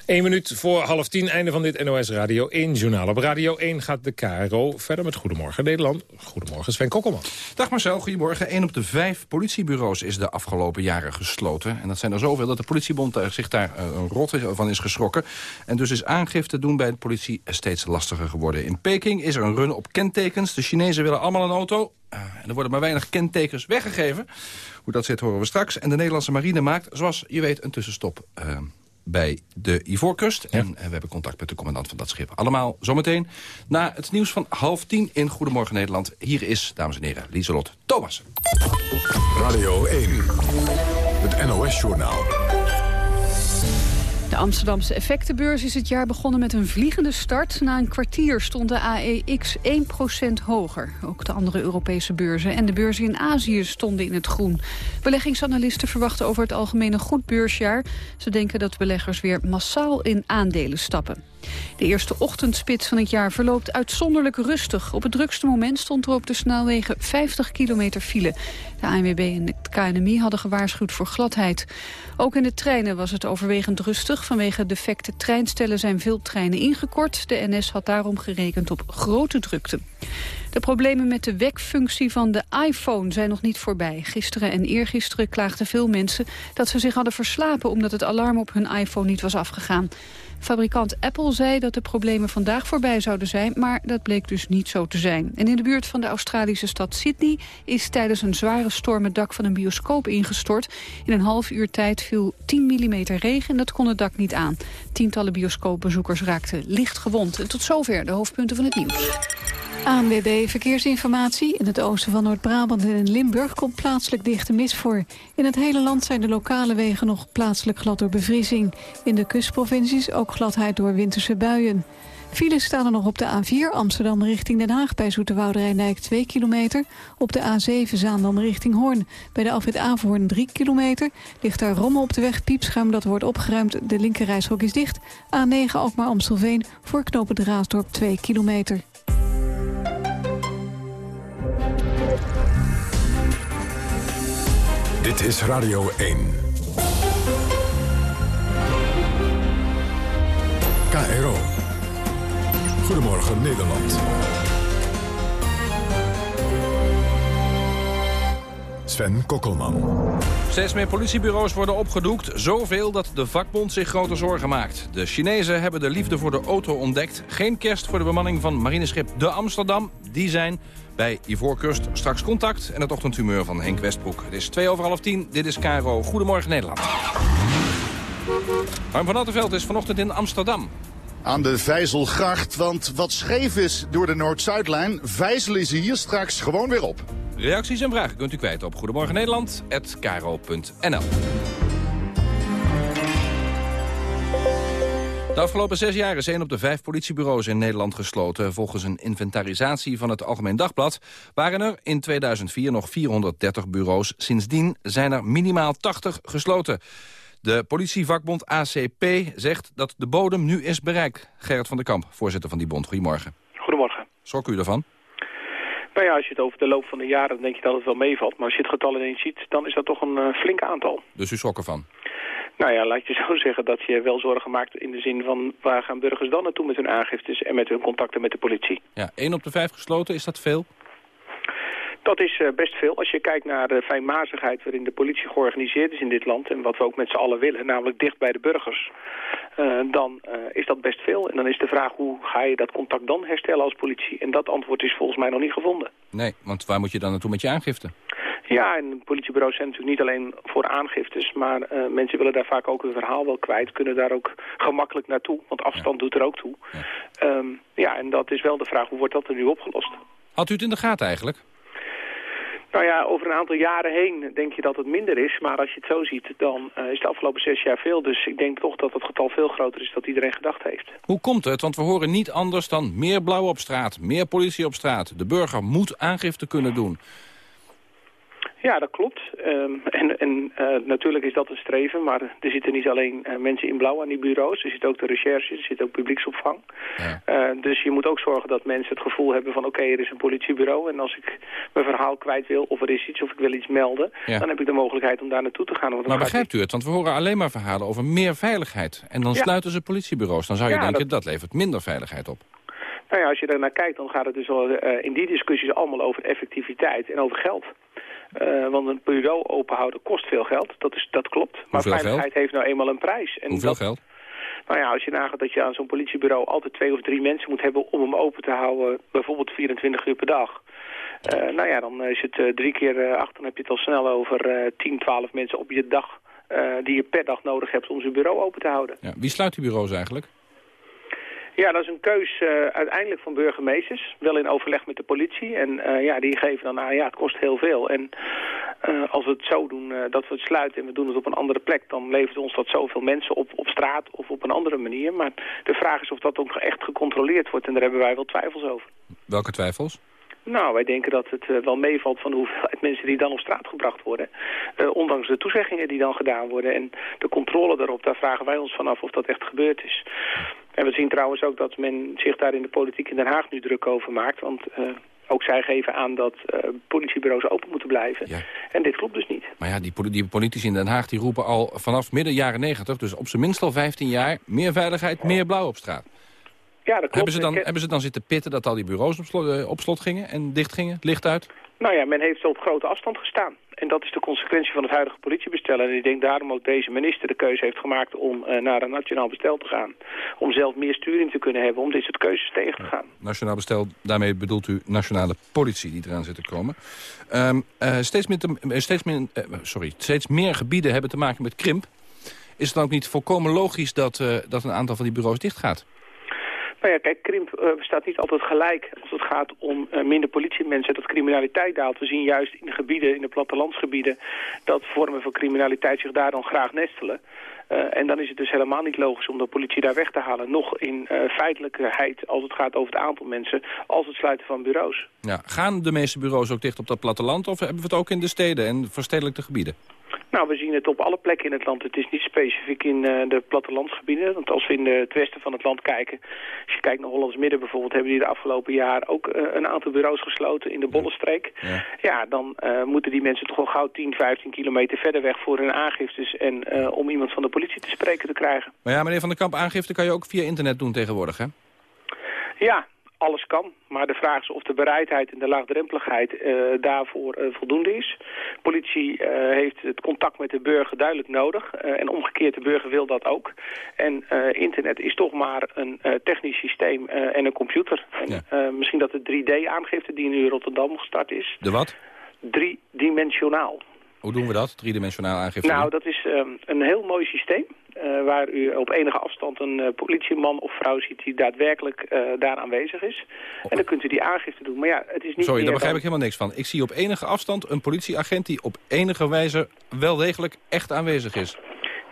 Eén minuut voor half tien, einde van dit NOS Radio 1-journaal. Op Radio 1 gaat de KRO verder met Goedemorgen Nederland. Goedemorgen Sven Kokkelman. Dag Marcel, goedemorgen. Eén op de vijf politiebureaus is de afgelopen jaren gesloten. En dat zijn er zoveel dat de politiebond zich daar eh, een rot van is geschrokken. En dus is aangifte doen bij de politie steeds lastiger geworden. In Peking is er een run op kentekens. De Chinezen willen allemaal een auto. En er worden maar weinig kentekens weggegeven. Hoe dat zit horen we straks. En de Nederlandse marine maakt, zoals je weet, een tussenstop... bij de Ivoorkust. En we hebben contact met de commandant van dat schip. Allemaal zometeen na het nieuws van half tien in Goedemorgen Nederland. Hier is, dames en heren, Lieselot Thomas. Radio 1, het NOS-journaal. De Amsterdamse effectenbeurs is het jaar begonnen met een vliegende start. Na een kwartier stond de AEX 1% hoger. Ook de andere Europese beurzen en de beurzen in Azië stonden in het groen. Beleggingsanalisten verwachten over het algemeen een goed beursjaar. Ze denken dat beleggers weer massaal in aandelen stappen. De eerste ochtendspits van het jaar verloopt uitzonderlijk rustig. Op het drukste moment stond er op de snelwegen 50 kilometer file. De ANWB en het KNMI hadden gewaarschuwd voor gladheid. Ook in de treinen was het overwegend rustig. Vanwege defecte treinstellen zijn veel treinen ingekort. De NS had daarom gerekend op grote drukte. De problemen met de wekfunctie van de iPhone zijn nog niet voorbij. Gisteren en eergisteren klaagden veel mensen dat ze zich hadden verslapen... omdat het alarm op hun iPhone niet was afgegaan. Fabrikant Apple zei dat de problemen vandaag voorbij zouden zijn... maar dat bleek dus niet zo te zijn. En in de buurt van de Australische stad Sydney... is tijdens een zware storm het dak van een bioscoop ingestort. In een half uur tijd viel 10 mm regen en dat kon het dak niet aan. Tientallen bioscoopbezoekers raakten licht gewond. En tot zover de hoofdpunten van het nieuws. ANWB Verkeersinformatie. In het oosten van Noord-Brabant en in Limburg komt plaatselijk dichte mist voor. In het hele land zijn de lokale wegen nog plaatselijk glad door bevriezing. In de kustprovincies ook gladheid door winterse buien. Files staan er nog op de A4 Amsterdam richting Den Haag... bij Zoeterwoude Rijndijk 2 kilometer. Op de A7 Zaandam richting Hoorn. Bij de afrit Averhoorn 3 kilometer. Ligt daar rommel op de weg, piepschuim dat wordt opgeruimd. De linkerrijstrook is dicht. A9 Alkmaar Amstelveen voor knopen Raasdorp 2 kilometer. Dit is Radio 1. KRO. Goedemorgen Nederland. Sven Kokkelman. Steeds meer politiebureaus worden opgedoekt. Zoveel dat de vakbond zich grote zorgen maakt. De Chinezen hebben de liefde voor de auto ontdekt. Geen kerst voor de bemanning van marineschip De Amsterdam. Die zijn bij Ivoorkust. Straks contact en het ochtendhumeur van Henk Westbroek. Het is twee over half tien. Dit is Caro. Goedemorgen Nederland. Harm van Attenveld is vanochtend in Amsterdam. Aan de Vijzelgracht, want wat scheef is door de Noord-Zuidlijn... vijzelen ze hier straks gewoon weer op. Reacties en vragen kunt u kwijt op Goedemorgen Nederland@karo.nl. De afgelopen zes jaar is één op de vijf politiebureaus in Nederland gesloten. Volgens een inventarisatie van het Algemeen Dagblad waren er in 2004 nog 430 bureaus. Sindsdien zijn er minimaal 80 gesloten. De politievakbond ACP zegt dat de bodem nu is bereikt. Gerrit van der Kamp, voorzitter van die bond. Goedemorgen. Goedemorgen. Schrok u ervan? Nou ja, als je het over de loop van de jaren dan denk je dat het wel meevalt. Maar als je het getal ineens ziet, dan is dat toch een uh, flink aantal. Dus u schrok ervan? Nou ja, laat je zo zeggen dat je wel zorgen maakt in de zin van... waar gaan burgers dan naartoe met hun aangiftes en met hun contacten met de politie? Ja, één op de vijf gesloten, is dat veel? Dat is uh, best veel. Als je kijkt naar de fijnmazigheid waarin de politie georganiseerd is in dit land... en wat we ook met z'n allen willen, namelijk dicht bij de burgers... Uh, dan uh, is dat best veel. En dan is de vraag, hoe ga je dat contact dan herstellen als politie? En dat antwoord is volgens mij nog niet gevonden. Nee, want waar moet je dan naartoe met je aangifte? Ja, en politiebureaus zijn natuurlijk niet alleen voor aangiftes... maar uh, mensen willen daar vaak ook hun verhaal wel kwijt... kunnen daar ook gemakkelijk naartoe, want afstand ja. doet er ook toe. Ja. Um, ja, en dat is wel de vraag, hoe wordt dat er nu opgelost? Had u het in de gaten eigenlijk? Nou ja, over een aantal jaren heen denk je dat het minder is. Maar als je het zo ziet, dan uh, is het de afgelopen zes jaar veel. Dus ik denk toch dat het getal veel groter is dan iedereen gedacht heeft. Hoe komt het? Want we horen niet anders dan meer blauw op straat, meer politie op straat. De burger moet aangifte kunnen doen. Ja, dat klopt. Ehm, en en eh, natuurlijk is dat een streven, maar er zitten niet alleen eh, mensen in blauw aan die bureaus. Er zit ook de recherche, er zit ook publieksopvang. Ja. Eh, dus je moet ook zorgen dat mensen het gevoel hebben van oké, er is een politiebureau. En als ik mijn verhaal kwijt wil of er is iets of ik wil iets melden, Ja. dan heb ik de mogelijkheid om daar naartoe te gaan. Maar begrijpt u het? Want we horen alleen maar verhalen over meer veiligheid. En dan Ja. sluiten ze politiebureaus. Dan zou je denken, dat- dat... levert minder veiligheid op. Nou ja, als je daar naar kijkt, dan gaat het dus al, in die discussies allemaal over effectiviteit en over geld. Eh, want een bureau openhouden kost veel geld, dat, is, dat klopt. Maar Hoeveel veiligheid heeft nou eenmaal een prijs. En Hoeveel dat- geld? Nou ja, als je nagaat dat je aan zo'n politiebureau altijd twee of drie mensen moet hebben om hem open te houden, bijvoorbeeld 24 uur per dag. Eh, nou ja, dan is het eh, drie keer acht, dan heb je het al snel over eh 10, 12 mensen op je dag die je per dag nodig hebt om zijn bureau open te houden. Ja. Wie sluit die bureaus eigenlijk? Ja, dat is een keus eh, uiteindelijk van burgemeesters, wel in overleg met de politie. En eh, ja, die geven dan aan, ja, het kost heel veel. En eh, als we het zo doen, dat we het sluiten en we doen het op een andere plek... dan levert ons dat zoveel mensen op, op straat of op een andere manier. Maar de vraag is of dat ook echt gecontroleerd wordt. En daar hebben wij wel twijfels over. Welke twijfels? Nou, wij denken dat het wel meevalt van de hoeveelheid mensen die dan op straat gebracht worden. Ondanks de toezeggingen die dan gedaan worden. En de controle daarop, daar vragen wij ons vanaf of dat echt gebeurd is. En we zien trouwens ook dat men zich daar in de politiek in Den Haag nu druk over maakt. Want eh, ook zij geven aan dat eh, politiebureaus open moeten blijven. En dit klopt dus niet. Maar ja, die, die politici in Den Haag die roepen al vanaf midden jaren 90... dus op zijn minst al 15 jaar, meer veiligheid, meer blauw op straat. Ja, dat klopt. Hebben ze, dan, Ik- hebben ze dan zitten pitten dat al die bureaus op slot, eh, op slot gingen en dicht gingen? Licht uit? Nou ja, men heeft op grote afstand gestaan. En dat is de consequentie van het huidige politiebestel. En ik denk daarom ook deze minister de keuze heeft gemaakt om eh, naar een nationaal bestel te gaan. Om zelf meer sturing te kunnen hebben, om dit soort keuzes tegen te gaan. Nationaal bestel, daarmee bedoelt u nationale politie die eraan zit te komen. Ehm, eh, steeds, meer te- eh, steeds, meer, sorry, steeds meer gebieden hebben te maken met krimp. Is het dan ook niet volkomen logisch dat, dat een aantal van die bureaus dichtgaat? Nou ja, kijk, krimp eh, bestaat niet altijd gelijk als het gaat om eh, minder politiemensen, dat criminaliteit daalt. We zien juist in de gebieden, in de plattelandsgebieden, dat vormen van criminaliteit zich daar dan graag nestelen. Eh, en dan is het dus helemaal niet logisch om de politie daar weg te halen. Nog in feitelijkheid als het gaat over het aantal mensen, als het sluiten van bureaus. Ja, gaan de meeste bureaus ook dicht op dat platteland of hebben we het ook in de steden en verstedelijkte gebieden? Nou, we zien het op alle plekken in het land. Het is niet specifiek in eh, de plattelandsgebieden. Want als we in de, het westen van het land kijken... als je kijkt naar Hollands Midden bijvoorbeeld... hebben die de afgelopen jaar ook eh, een aantal bureaus gesloten in de Bollenstreek. Ja, dan eh, moeten die mensen toch wel gauw 10, 15 kilometer verder weg... voor hun aangiftes en om iemand van de politie te spreken te krijgen. Maar ja, meneer Van der Kamp, aangifte kan je ook via internet doen tegenwoordig, hè? Ja, alles kan. Maar de vraag is of de bereidheid en de laagdrempeligheid eh, daarvoor eh, voldoende is. Politie eh, heeft het contact met de burger duidelijk nodig. en omgekeerd, de burger wil dat ook. En internet is toch maar een technisch systeem en een computer. En, misschien dat de 3D-aangifte die nu in Rotterdam gestart is, De wat? driedimensionaal. Hoe doen we dat, driedimensionaal aangifte? Nou, dat is ehm, een heel mooi systeem. Eh, waar u op enige afstand een eh, politieman of vrouw ziet die daadwerkelijk eh, daar aanwezig is. En dan kunt u die aangifte doen. Maar ja, het is niet Sorry, daar begrijp dan- ik helemaal niks van. Ik zie op enige afstand een politieagent die op enige wijze wel degelijk echt aanwezig is.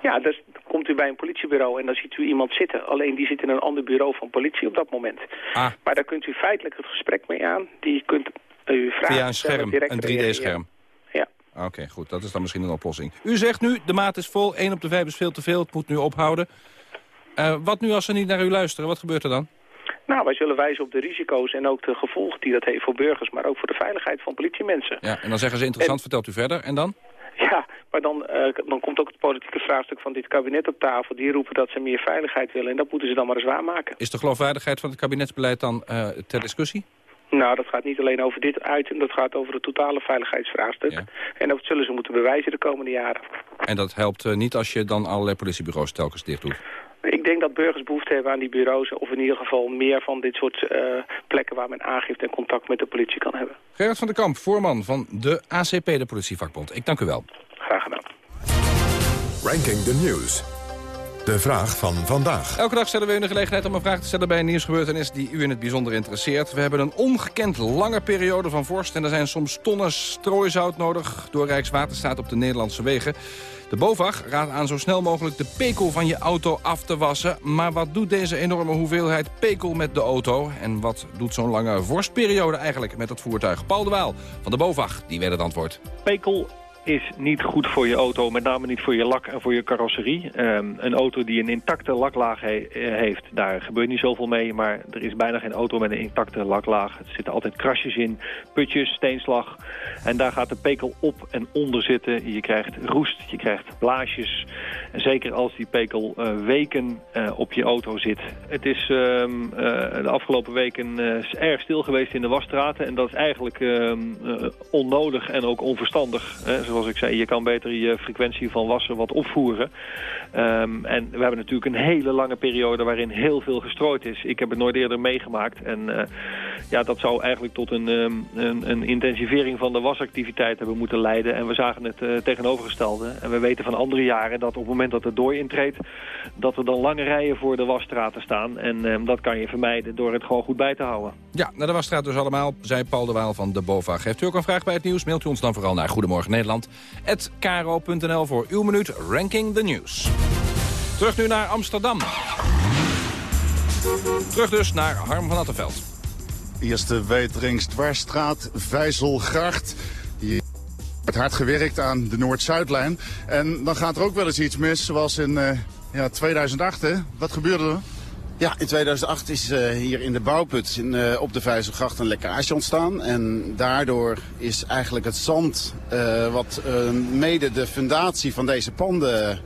Ja, dus komt u bij een politiebureau en dan ziet u iemand zitten. Alleen die zit in een ander bureau van politie op dat moment. Ah. Maar daar kunt u feitelijk het gesprek mee aan. Die kunt u vragen Via een scherm, een reageren. 3D-scherm. Oké, goed. Dat is dan misschien een oplossing. U zegt nu, de maat is vol, 1 op de 5 is veel te veel, het moet nu ophouden. Eh, wat nu als ze niet naar u luisteren? Wat gebeurt er dan? Nou, wij zullen wijzen op de risico's en ook de gevolgen die dat heeft voor burgers, maar ook voor de veiligheid van politiemensen. Ja, en dan zeggen ze interessant, vertelt u verder. En dan? Ja, maar dan, eh, dan komt ook het politieke vraagstuk van dit kabinet op tafel. Die roepen dat ze meer veiligheid willen en dat moeten ze dan maar eens waarmaken. Is de geloofwaardigheid van het kabinetsbeleid dan eh, ter discussie? Nou, dat gaat niet alleen over dit item, dat gaat over het totale veiligheidsvraagstuk. En dat zullen ze moeten bewijzen de komende jaren. En dat helpt eh, niet als je dan allerlei politiebureaus telkens dicht doet. Ik denk dat burgers behoefte hebben aan die bureaus... of in ieder geval meer van dit soort eh, plekken waar men aangifte en contact met de politie kan hebben. Gerard van der Kamp, voorman van de ACP, de politievakbond. Ik dank u wel. Graag gedaan. Ranking the News. De vraag van vandaag. Elke dag stellen we u de gelegenheid om een vraag te stellen bij een nieuwsgebeurtenis die u in het bijzonder interesseert. We hebben een ongekend lange periode van vorst en er zijn soms tonnen strooizout nodig door Rijkswaterstaat op de Nederlandse wegen. De BOVAG raadt aan zo snel mogelijk de pekel van je auto af te wassen. Maar wat doet deze enorme hoeveelheid pekel met de auto? En wat doet zo'n lange vorstperiode eigenlijk met het voertuig? Paul de Waal van de BOVAG, die weet het antwoord. Pekel is niet goed voor je auto, met name niet voor je lak en voor je carrosserie. Ehm, een auto die een intacte laklaag he- heeft, daar gebeurt niet zoveel mee. Maar er is bijna geen auto met een intacte laklaag. Er zitten altijd krasjes in, putjes, steenslag. En daar gaat de pekel op en onder zitten. Je krijgt roest, je krijgt blaasjes. En zeker als die pekel eh, weken eh, op je auto zit. Het is ehm, eh, de afgelopen weken erg stil geweest in de wasstraten. En dat is eigenlijk ehm, eh, onnodig en ook onverstandig. Hè. Zoals ik zei, je kan beter je frequentie van wassen wat opvoeren. Ehm, en we hebben natuurlijk een hele lange periode waarin heel veel gestrooid is. Ik heb het nooit eerder meegemaakt. En eh, ja, dat zou eigenlijk tot een, ehm, een, een intensivering van de wasactiviteit hebben moeten leiden. En we zagen het eh, tegenovergestelde. En we weten van andere jaren dat op het moment dat het dooi intreedt... dat er dan lange rijen voor de wasstraten staan. En ehm, dat kan je vermijden door het gewoon goed bij te houden. Ja, naar de wasstraat dus allemaal, zei Paul de Waal van de BOVAG. Heeft u ook een vraag bij het nieuws? Mailt u ons dan vooral naar Goedemorgen Nederland. kro.nl voor uw minuut Ranking the News. Terug nu naar Amsterdam. Terug dus naar Harm van Attenveld. Eerste Weteringsdwarsstraat, Vijzelgracht. Hier wordt hard gewerkt aan de Noord-Zuidlijn. En dan gaat er ook wel eens iets mis, zoals in eh, ja, 2008. Hè? Wat gebeurde er? Ja, in 2008 is eh, hier in de bouwput in, eh, op de Vijzelgracht een lekkage ontstaan. En daardoor is eigenlijk het zand eh, wat mede de fundatie van deze panden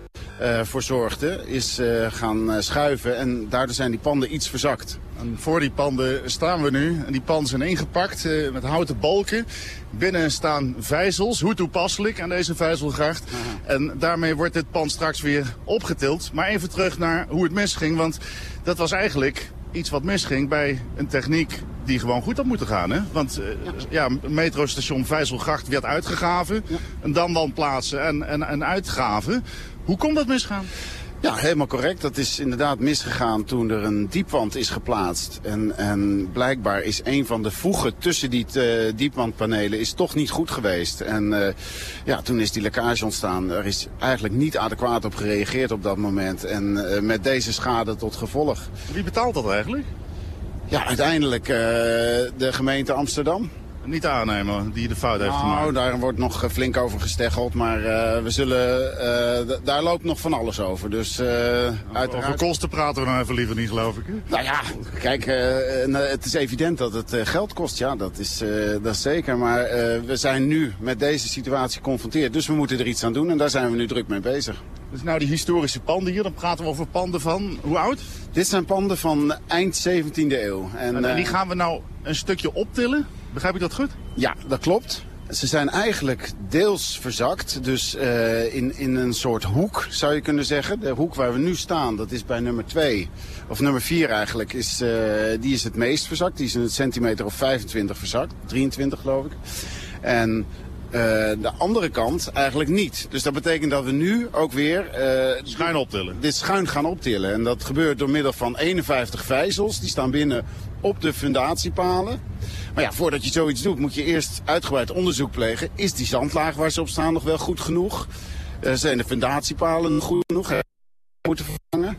voor zorgde, is eh, gaan eh, schuiven. En daardoor zijn die panden iets verzakt. En voor die panden staan we nu. En die panden zijn ingepakt eh, met houten balken. Binnen staan vijzels, hoe toepasselijk aan deze vijzelgracht. En daarmee wordt dit pand straks weer opgetild. Maar even terug naar hoe het misging. Want dat was eigenlijk iets wat misging bij een techniek die gewoon goed had moeten gaan. Hè? Want eh, ja. metrostation Vijzelgracht werd uitgegraven. Een damwand plaatsen en, en, en uitgraven. Hoe kon dat misgaan? Ja, helemaal correct. Dat is inderdaad misgegaan toen er een diepwand is geplaatst. En, en blijkbaar is een van de voegen tussen die eh, diepwandpanelen is toch niet goed geweest. En eh, ja, toen is die lekkage ontstaan. Er is eigenlijk niet adequaat op gereageerd op dat moment. En eh, met deze schade tot gevolg. Wie betaalt dat eigenlijk? Ja, uiteindelijk eh, de gemeente Amsterdam. Niet de aannemer die de fout heeft nou, gemaakt. daar wordt nog eh, flink over gesteggeld, maar eh, we zullen, eh, daar loopt nog van alles over. Dus eh uiteraard... Over kosten praten we dan even liever niet, geloof ik. Nou ja, kijk, het is evident dat het geld kost. Ja, dat is, dat is zeker. Maar we zijn nu met deze situatie geconfronteerd. Dus we moeten er iets aan doen en daar zijn we nu druk mee bezig. Dus nou die historische panden hier, dan praten we over panden van hoe oud? Dit zijn panden van eind 17e eeuw. En, En, en die eh, gaan we nou een stukje optillen. Begrijp ik dat goed? Ja, dat klopt. Ze zijn eigenlijk deels verzakt, dus eh, in, in een soort hoek zou je kunnen zeggen. De hoek waar we nu staan, dat is bij nummer 2, of nummer 4 eigenlijk, is, eh, die is het meest verzakt. Die is een centimeter of 25 verzakt, 23 geloof ik. En eh, de andere kant eigenlijk niet. Dus dat betekent dat we nu ook weer... eh, schuin optillen. Dit schuin gaan optillen. En dat gebeurt door middel van 51 vijzels. Die staan binnen op de fundatiepalen. Maar ja, voordat je zoiets doet, moet je eerst uitgebreid onderzoek plegen. Is die zandlaag waar ze op staan nog wel goed genoeg? Eh, zijn de fundatiepalen goed genoeg? Moeten vervangen.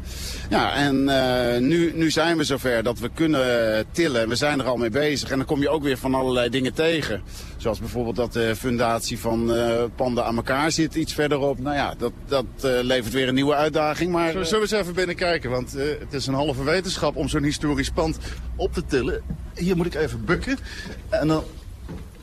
Ja, en eh, nu, nu zijn we zover dat we kunnen tillen. We zijn er al mee bezig. En dan kom je ook weer van allerlei dingen tegen. Zoals bijvoorbeeld dat de fundatie van eh, panden aan elkaar zit iets verderop. Nou ja, dat, dat eh, levert weer een nieuwe uitdaging. Maar, Zullen we eens even binnenkijken? Want het is een halve wetenschap om zo'n historisch pand op te tillen. Hier moet ik even bukken. En dan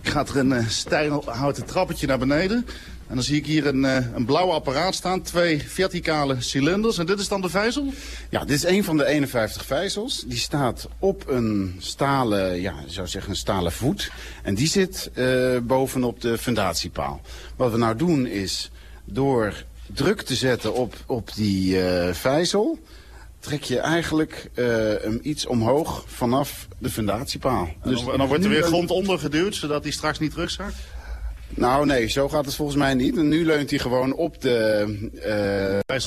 gaat er een eh, steil houten trappetje naar beneden. En dan zie ik hier een, eh, een blauw apparaat staan. Twee verticale cilinders. En dit is dan de vijzel? Ja, dit is een van de 51 vijzels. Die staat op een stalen, ja, zou zeggen een stalen voet. En die zit eh, bovenop de fundatiepaal. Wat we nou doen is, door druk te zetten op, op die eh, vijzel... trek je eigenlijk hem iets omhoog vanaf de fundatiepaal. En dan, en dan wordt er weer grond onder geduwd, zodat hij straks niet terugzakt? Nou nee, zo gaat het volgens mij niet. En nu leunt hij gewoon op de... eh,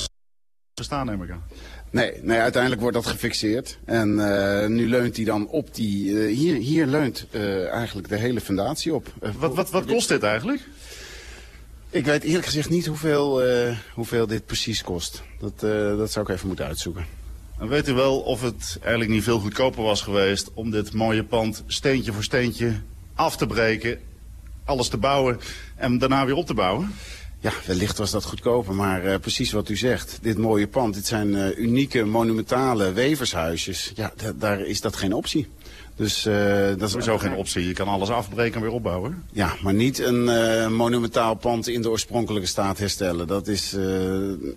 bestaan, neem ik aan. Nee, nee, uiteindelijk wordt dat gefixeerd. En uh, nu leunt hij dan op die... Uh, hier, hier leunt uh, eigenlijk de hele fundatie op. wat, wat, wat kost dit eigenlijk? Ik weet eerlijk gezegd niet hoeveel, hoeveel dit precies kost. Dat, dat zou ik even moeten uitzoeken. En weet u wel of het eigenlijk niet veel goedkoper was geweest... om dit mooie pand steentje voor steentje af te breken... alles te bouwen en daarna weer op te bouwen? Ja, wellicht was dat goedkoper, maar uh, precies wat u zegt. Dit mooie pand, dit zijn uh, unieke, monumentale wevershuisjes. Ja, daar is dat geen optie. Dus, uh, dat is sowieso geen optie. Je kan alles afbreken en weer opbouwen. Ja, maar niet een uh, monumentaal pand in de oorspronkelijke staat herstellen. Dat is, uh,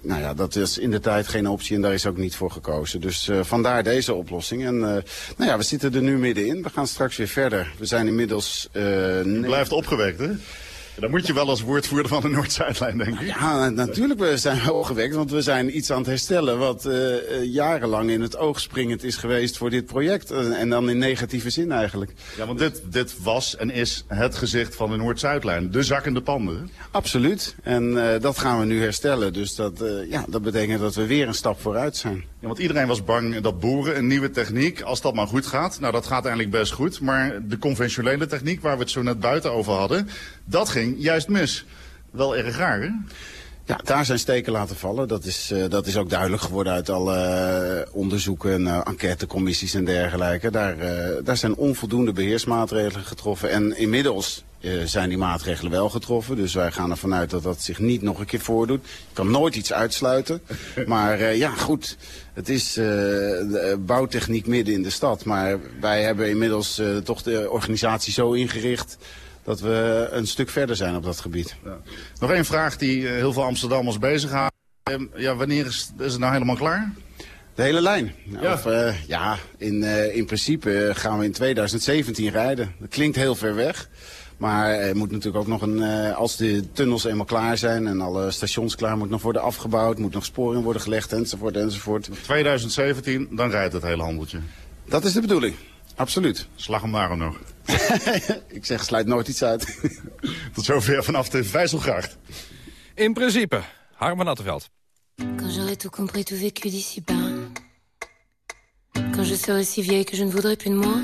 nou ja, dat is in de tijd geen optie en daar is ook niet voor gekozen. Dus vandaar deze oplossing. En nou ja, we zitten er nu middenin. We gaan straks weer verder. We zijn inmiddels... Je blijft opgewekt, hè? Dan moet je wel als woordvoerder van de Noord-Zuidlijn, denk ik. Ja, natuurlijk we zijn hooggewekt, want we zijn iets aan het herstellen... wat uh, jarenlang in het oog springend is geweest voor dit project. En dan in negatieve zin eigenlijk. Ja, want dit, dit was en is het gezicht van de Noord-Zuidlijn. De zakkende panden. Absoluut. En uh, dat gaan we nu herstellen. Dus dat, ja, dat betekent dat we weer een stap vooruit zijn. Want iedereen was bang dat boeren een nieuwe techniek, als dat maar goed gaat... nou, dat gaat eigenlijk best goed. Maar de conventionele techniek, waar we het zo net buiten over hadden... dat ging juist mis. Wel erg raar, hè? Ja, daar zijn steken laten vallen. Dat is, uh, dat is ook duidelijk geworden uit alle uh, onderzoeken, uh, enquêtecommissies en dergelijke. Daar, daar zijn onvoldoende beheersmaatregelen getroffen. En inmiddels zijn die maatregelen wel getroffen. Dus wij gaan ervan uit dat dat zich niet nog een keer voordoet. Je kan nooit iets uitsluiten. maar ja, goed. Het is bouwtechniek midden in de stad. Maar wij hebben inmiddels toch de organisatie zo ingericht dat we een stuk verder zijn op dat gebied. Ja. Nog één vraag die heel veel Amsterdammers bezighoudt. Ja, wanneer is, is het nou helemaal klaar? De hele lijn. Ja, of, uh, ja in, uh, in principe gaan we in 2017 rijden. Dat klinkt heel ver weg. Maar er moet natuurlijk ook nog een, uh, als de tunnels eenmaal klaar zijn en alle stations klaar, moet nog worden afgebouwd, moet nog sporen worden gelegd enzovoort enzovoort. 2017, dan rijdt het hele handeltje. Dat is de bedoeling. Absoluut. Slag hem daarom nog. ik zeg, sluit nooit iets uit. Tot zover vanaf de Vijzelgracht. In principe, Harman Atteveld. Quand j'aurai tout compris, tout vécu d'ici bas. Quand je serai si vieille que je ne voudrais plus de moi.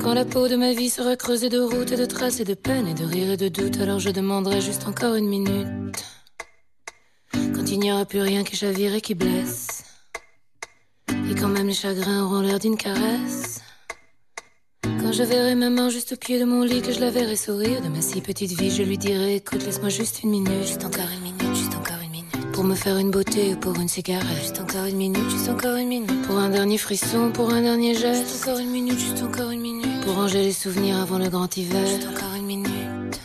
Quand la peau de ma vie sera creusée de routes et de traces et de peines et de rires et de doutes, alors je demanderai juste encore une minute. Quand il n'y aura plus rien qui chavire et qui blesse. Et quand même les chagrins auront l'air d'une caresse. Quand je verrai maman juste au pied de mon lit, que je la verrai sourire de ma si petite vie, je lui dirai écoute, laisse-moi juste une minute, juste encore une minute, juste encore une minute. Pour me faire une beauté ou pour une cigarette, juste encore une minute, juste encore une minute. Pour un dernier frisson, pour un dernier geste, juste encore une minute, juste encore une minute. Pour ranger les souvenirs avant le grand hiver, juste encore une minute.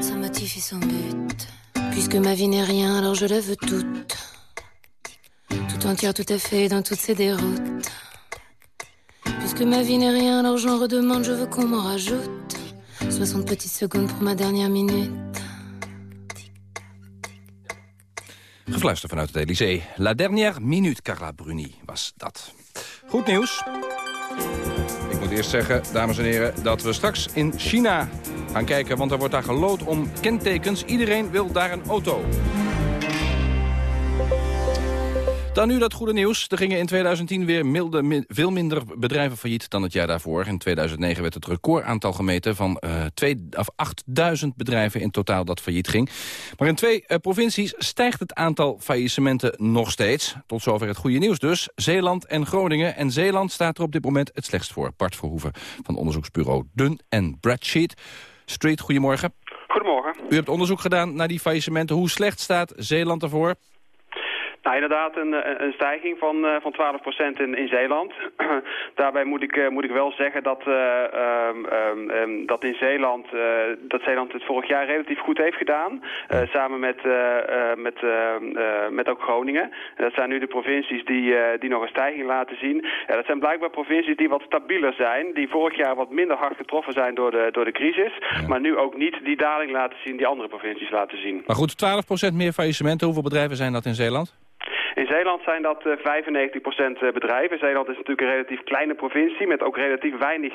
Sans motif et sans but. Puisque ma vie n'est rien, alors je la veux toute. Tout entière, tout à fait, dans toutes ces déroutes. Puisque ma vie n'est rien, alors j'en redemande, je veux qu'on m'en rajoute. 60 petites secondes pour ma dernière minute. Gefluister vanuit het Elysée. La dernière minute, Carla Bruni, was dat. Goed nieuws. Ik moet eerst zeggen, dames en heren, dat we straks in China gaan kijken... want er wordt daar gelood om kentekens. Iedereen wil daar een auto. Dan nu dat goede nieuws. Er gingen in 2010 weer milde, veel minder bedrijven failliet dan het jaar daarvoor. In 2009 werd het recordaantal gemeten van uh, twee, of 8000 bedrijven in totaal dat failliet ging. Maar in twee uh, provincies stijgt het aantal faillissementen nog steeds. Tot zover het goede nieuws dus. Zeeland en Groningen. En Zeeland staat er op dit moment het slechtst voor. Bart Verhoeven van onderzoeksbureau Dun en Bradsheet. Street, goedemorgen. Goedemorgen. U hebt onderzoek gedaan naar die faillissementen. Hoe slecht staat Zeeland ervoor? Nou, inderdaad een, een stijging van, uh, van 12% in, in Zeeland. Daarbij moet ik, uh, moet ik wel zeggen dat, uh, um, um, dat in Zeeland, dat Zeeland het vorig jaar relatief goed heeft gedaan. samen met, met, met ook Groningen. En dat zijn nu de provincies die, die nog een stijging laten zien. dat zijn blijkbaar provincies die wat stabieler zijn. Die vorig jaar wat minder hard getroffen zijn door de, door de crisis. Ja. Maar nu ook niet die daling laten zien die andere provincies laten zien. Maar goed, 12% meer faillissementen. Hoeveel bedrijven zijn dat in Zeeland? In Zeeland zijn dat uh, 95% bedrijven. Zeeland is natuurlijk een relatief kleine provincie met ook relatief weinig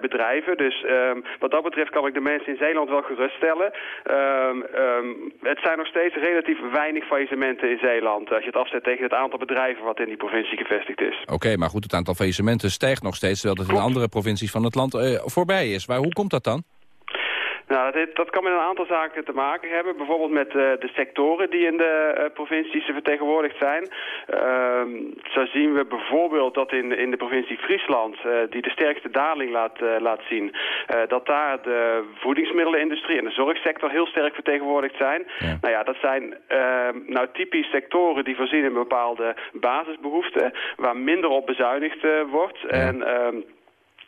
bedrijven. Dus ehm, wat dat betreft kan ik de mensen in Zeeland wel geruststellen. Ehm, ehm, het zijn nog steeds relatief weinig faillissementen in Zeeland. Als je het afzet tegen het aantal bedrijven wat in die provincie gevestigd is. Oké, maar goed, het aantal faillissementen stijgt nog steeds... terwijl het in andere provincies van het land voorbij is. Maar hoe komt dat dan? Nou, dat, dat, kan met een aantal zaken te maken hebben. Bijvoorbeeld met uh, de sectoren die in de uh, provincies vertegenwoordigd zijn. Uh, zo zien we bijvoorbeeld dat in, in de provincie Friesland, uh, die de sterkste daling laat, laat zien, dat daar de voedingsmiddelenindustrie en de zorgsector heel sterk vertegenwoordigd zijn. Ja. Nou ja, dat zijn ehm, nou typisch sectoren die voorzien in bepaalde basisbehoeften, waar minder op bezuinigd wordt. Ja. En ehm,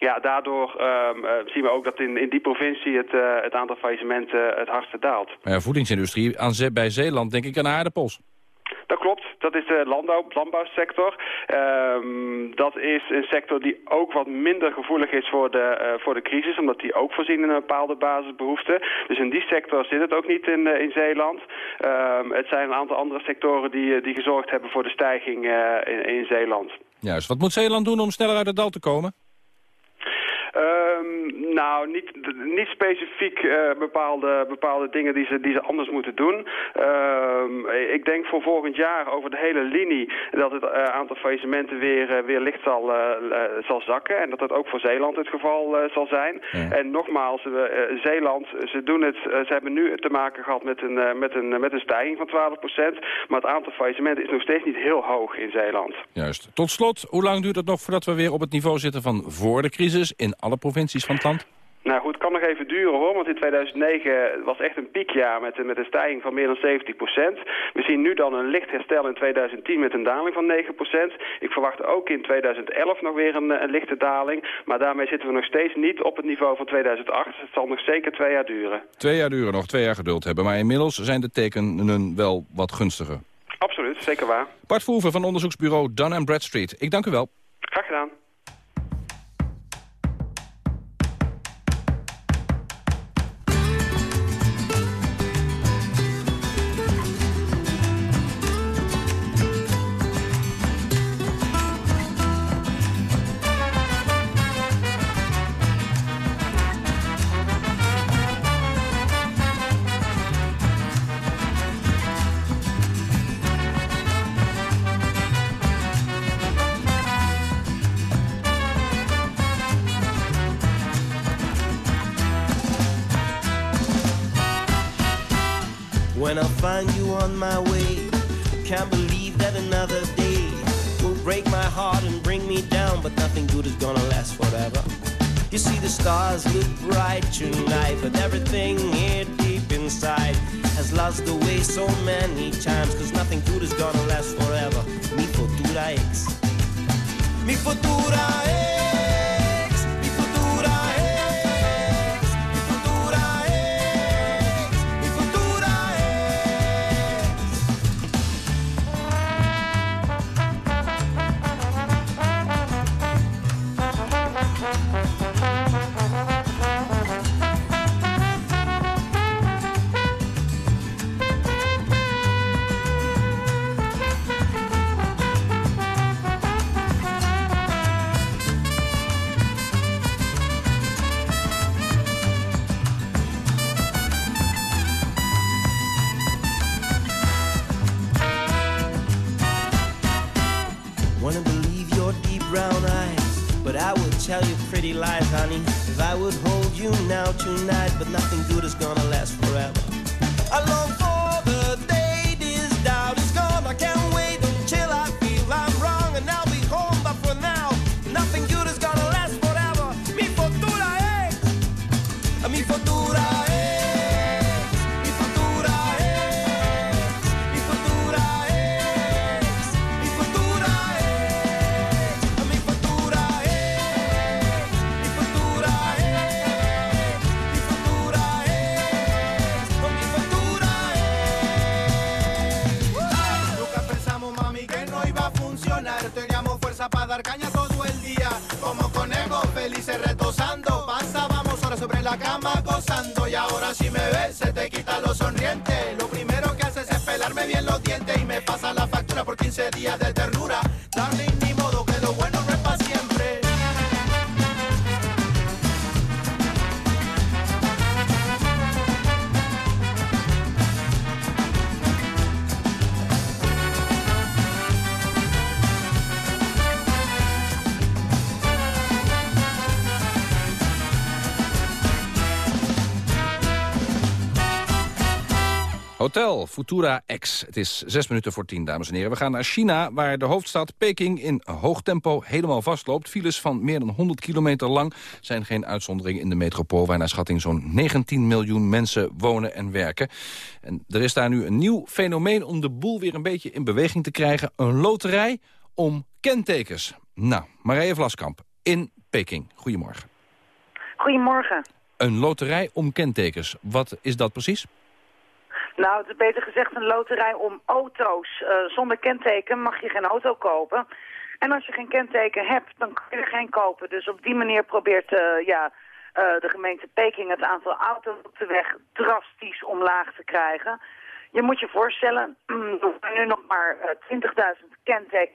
ja, daardoor um, uh, zien we ook dat in, in die provincie het, uh, het aantal faillissementen het hardste daalt. Voedingsindustrie aan bij Zeeland denk ik aan aardappels. Dat klopt, dat is de landbouw, landbouwsector. Um, dat is een sector die ook wat minder gevoelig is voor de, uh, voor de crisis, omdat die ook voorzien in een bepaalde basisbehoeften. Dus in die sector zit het ook niet in, uh, in Zeeland. Um, het zijn een aantal andere sectoren die, die gezorgd hebben voor de stijging uh, in, in Zeeland. Juist, wat moet Zeeland doen om sneller uit het dal te komen? Uh, Um, nou, niet, niet specifiek uh, bepaalde, bepaalde dingen die ze, die ze anders moeten doen. Um, ik denk voor volgend jaar over de hele linie dat het uh, aantal faillissementen weer, uh, weer licht zal, zal zakken. En dat dat ook voor Zeeland het geval zal zijn. Ja. En nogmaals, Zeeland, ze, doen het, ze hebben nu te maken gehad met een, met een, met een stijging van 12%. Maar het aantal faillissementen is nog steeds niet heel hoog in Zeeland. Juist. Tot slot, hoe lang duurt het nog voordat we weer op het niveau zitten van voor de crisis in alle provincies van het land? Nou goed, het kan nog even duren hoor, want in 2009 was echt een piekjaar met, met een stijging van meer dan 70% We zien nu dan een licht herstel in 2010 met een daling van 9% Ik verwacht ook in 2011 nog weer een, een, lichte daling, maar daarmee zitten we nog steeds niet op het niveau van 2008. Dus het zal nog zeker twee jaar duren. Twee jaar duren, nog twee jaar geduld hebben, maar inmiddels zijn de tekenen wel wat gunstiger. Absoluut, zeker waar. Bart Verhoeven van onderzoeksbureau Dun Bradstreet. Ik dank u wel. Graag gedaan. Find you on my way. Can't believe that another day will break my heart and bring me down, but nothing good is gonna last forever. You see, the stars look bright tonight, but everything here deep inside has lost the way so many times, cause nothing good is gonna last forever. Mi futura ex. Mi futura ex. Hotel Futura X. Het is zes minuten voor tien, dames en heren. We gaan naar China, waar de hoofdstad Peking in hoog tempo helemaal vastloopt. Files van meer dan 100 kilometer lang zijn geen uitzondering in de metropool... waar naar schatting zo'n 19 miljoen mensen wonen en werken. En er is daar nu een nieuw fenomeen om de boel weer een beetje in beweging te krijgen. Een loterij om kentekens. Nou, Marije Vlaskamp in Peking. Goedemorgen. Goedemorgen. Een loterij om kentekens. Wat is dat precies? Nou, het is beter gezegd een loterij om auto's. Eh, zonder kenteken mag je geen auto kopen. En als je geen kenteken hebt, dan kun je er geen kopen. Dus op die manier probeert uh, ja, uh, de gemeente Peking het aantal auto's op de weg drastisch omlaag te krijgen. Je moet je voorstellen, er zijn nu nog maar 20.000 kenteken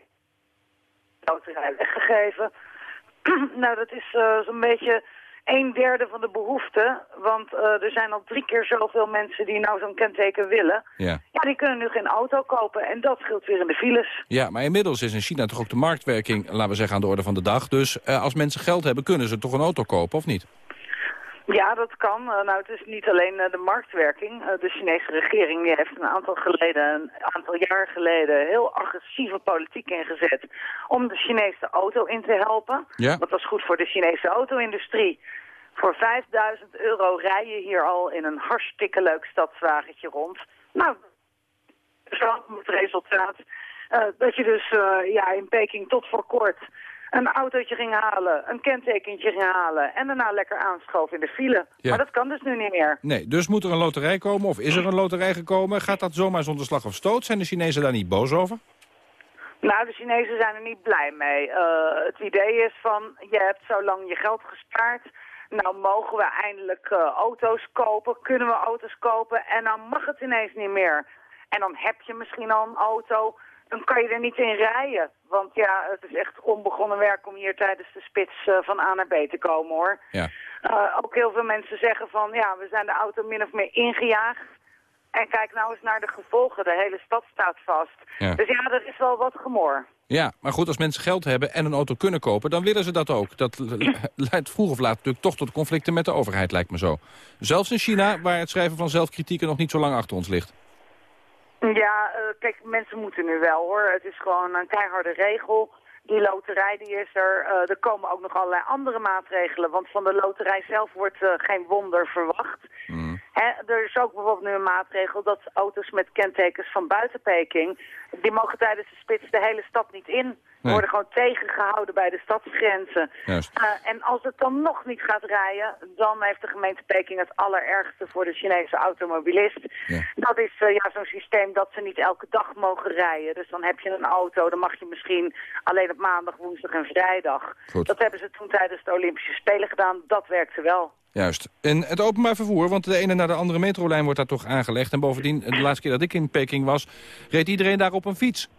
loterij weggegeven. nou, dat is zo'n beetje een derde van de behoefte. Want uh, er zijn al drie keer zoveel mensen die nou zo'n kenteken willen. Ja. ja, die kunnen nu geen auto kopen en dat scheelt weer in de files. Ja, maar inmiddels is in China toch ook de marktwerking, laten we zeggen, aan de orde van de dag. Dus uh, als mensen geld hebben, kunnen ze toch een auto kopen, of niet? Ja, dat kan. Uh, nou, het is niet alleen uh, de marktwerking. Uh, de Chinese regering die heeft een aantal, geleden, een aantal jaar geleden heel agressieve politiek ingezet om de Chinese auto in te helpen. Ja. Dat was goed voor de Chinese auto-industrie. Voor 5000 euro rij je hier al in een hartstikke leuk stadswagentje rond. Nou, zo het resultaat. Uh, dat je dus uh, ja, in Peking tot voor kort een autootje ging halen, een kentekentje ging halen... en daarna lekker aanschoof in de file. Ja. Maar dat kan dus nu niet meer. Nee, dus moet er een loterij komen of is er een loterij gekomen? Gaat dat zomaar zonder slag of stoot? Zijn de Chinezen daar niet boos over? Nou, de Chinezen zijn er niet blij mee. Uh, het idee is van, je hebt zo lang je geld gespaard... Nou mogen we eindelijk uh, auto's kopen, kunnen we auto's kopen en dan mag het ineens niet meer. En dan heb je misschien al een auto, dan kan je er niet in rijden. Want ja, het is echt onbegonnen werk om hier tijdens de spits uh, van A naar B te komen hoor. Ja. Uh, ook heel veel mensen zeggen van ja, we zijn de auto min of meer ingejaagd. En kijk nou eens naar de gevolgen, de hele stad staat vast. Ja. Dus ja, dat is wel wat gemor. Ja, maar goed, als mensen geld hebben en een auto kunnen kopen... dan willen ze dat ook. Dat leidt vroeg of laat natuurlijk toch tot conflicten met de overheid, lijkt me zo. Zelfs in China, waar het schrijven van zelfkritiek nog niet zo lang achter ons ligt. Ja, uh, kijk, mensen moeten nu wel hoor. Het is gewoon een keiharde regel. Die loterij die is er. Uh, er komen ook nog allerlei andere maatregelen. Want van de loterij zelf wordt uh, geen wonder verwacht. Mm. Hè, er is ook bijvoorbeeld nu een maatregel dat auto's met kentekens van buiten Peking... die mogen tijdens de spits de hele stad niet in. Nee. worden gewoon tegengehouden bij de stadsgrenzen. Juist. Uh, en als het dan nog niet gaat rijden, dan heeft de gemeente Peking het allerergste voor de Chinese automobilist. Ja. Dat is uh, ja, zo'n systeem dat ze niet elke dag mogen rijden. Dus dan heb je een auto, dan mag je misschien alleen op maandag, woensdag en vrijdag. Goed. Dat hebben ze toen tijdens de Olympische Spelen gedaan. Dat werkte wel. Juist. En het openbaar vervoer, want de ene naar de andere metrolijn wordt daar toch aangelegd. En bovendien, de laatste keer dat ik in Peking was, reed iedereen daar op een fiets.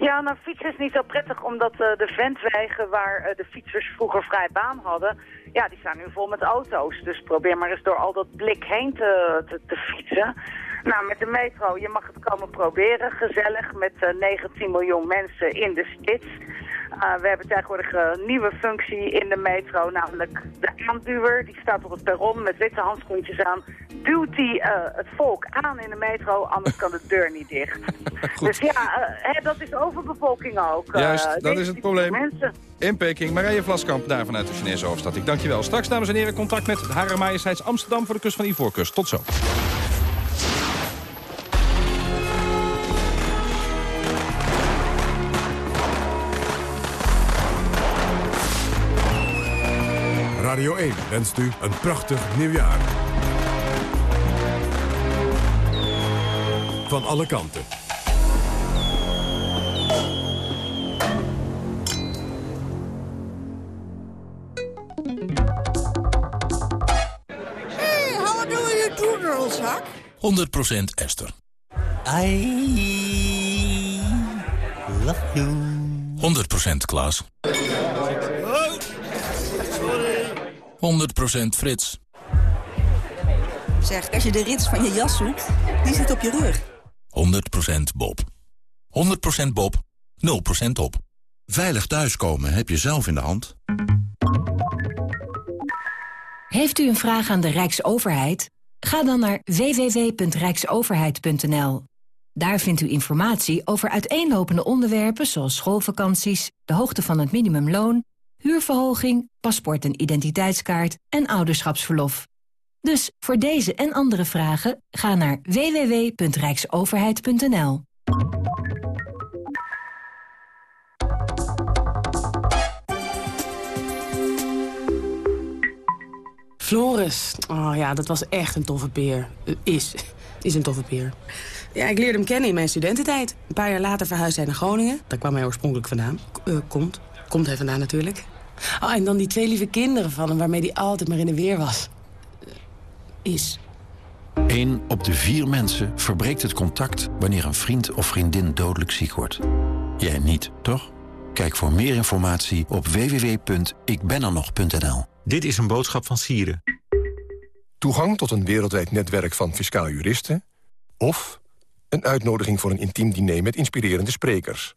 Ja, nou fietsen is niet zo prettig, omdat uh, de ventwegen waar uh, de fietsers vroeger vrij baan hadden, ja, die staan nu vol met auto's. Dus probeer maar eens door al dat blik heen te, te, fietsen. Nou, met de metro, je mag het komen proberen, gezellig, met uh, 19 miljoen mensen in de spits. We hebben tegenwoordig een nieuwe functie in de metro, namelijk de aanduwer. Die staat op het perron met witte handschoentjes aan. Duwt die uh, het volk aan in de metro, anders kan de deur niet dicht. dus ja, uh, hè, dat is overbevolking ook. eh, Juist, dat is het probleem. Mensen. In Peking, Marije Vlaskamp, daar vanuit de Chinese hoofdstad. Ik dank je wel. Straks, dames en heren, contact met Hare Majesteits Amsterdam voor de kust van Ivoorkust. Tot zo. Radio 1 wenst u een prachtig nieuwjaar. Van alle kanten. Hey, how do you do, girls, huh? 100% Esther. I love you. 100% Klaas. 100% Frits. Zeg, als je de rits van je jas zoekt, die zit op je rug. 100% Bob. 100% Bob, 0% op. Veilig thuiskomen heb je zelf in de hand. Heeft u een vraag aan de Rijksoverheid? Ga dan naar www.rijksoverheid.nl. Daar vindt u informatie over uiteenlopende onderwerpen zoals schoolvakanties, de hoogte van het minimumloon, huurverhoging, paspoort en identiteitskaart en ouderschapsverlof. Dus voor deze en andere vragen ga naar www.rijksoverheid.nl. Floris. Oh ja, dat was echt een toffe peer. Eh, is. Is een toffe peer. Ja, ik leerde hem kennen in mijn studententijd. Een paar jaar later verhuisde hij naar Groningen. Daar kwam hij oorspronkelijk vandaan. Uh, komt. Komt hij vandaan natuurlijk. Oh, en dan die twee lieve kinderen van hem waarmee hij altijd maar in de weer was. Is. Eén op de vier mensen verbreekt het contact wanneer een vriend of vriendin dodelijk ziek wordt. Jij niet, toch? Kijk voor meer informatie op www.ikbenernog.nl. Dit is een boodschap van Sieren. Toegang tot een wereldwijd netwerk van fiscaal juristen... of een uitnodiging voor een intiem diner met inspirerende sprekers.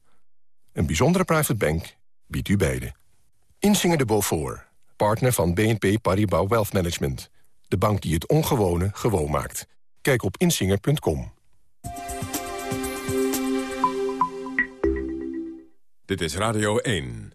Een bijzondere private bank biedt u beide. Insinger de Beaufort, partner van BNP Paribas Wealth Management. De bank die het ongewone gewoon maakt. Kijk op insinger.com. Dit is Radio 1.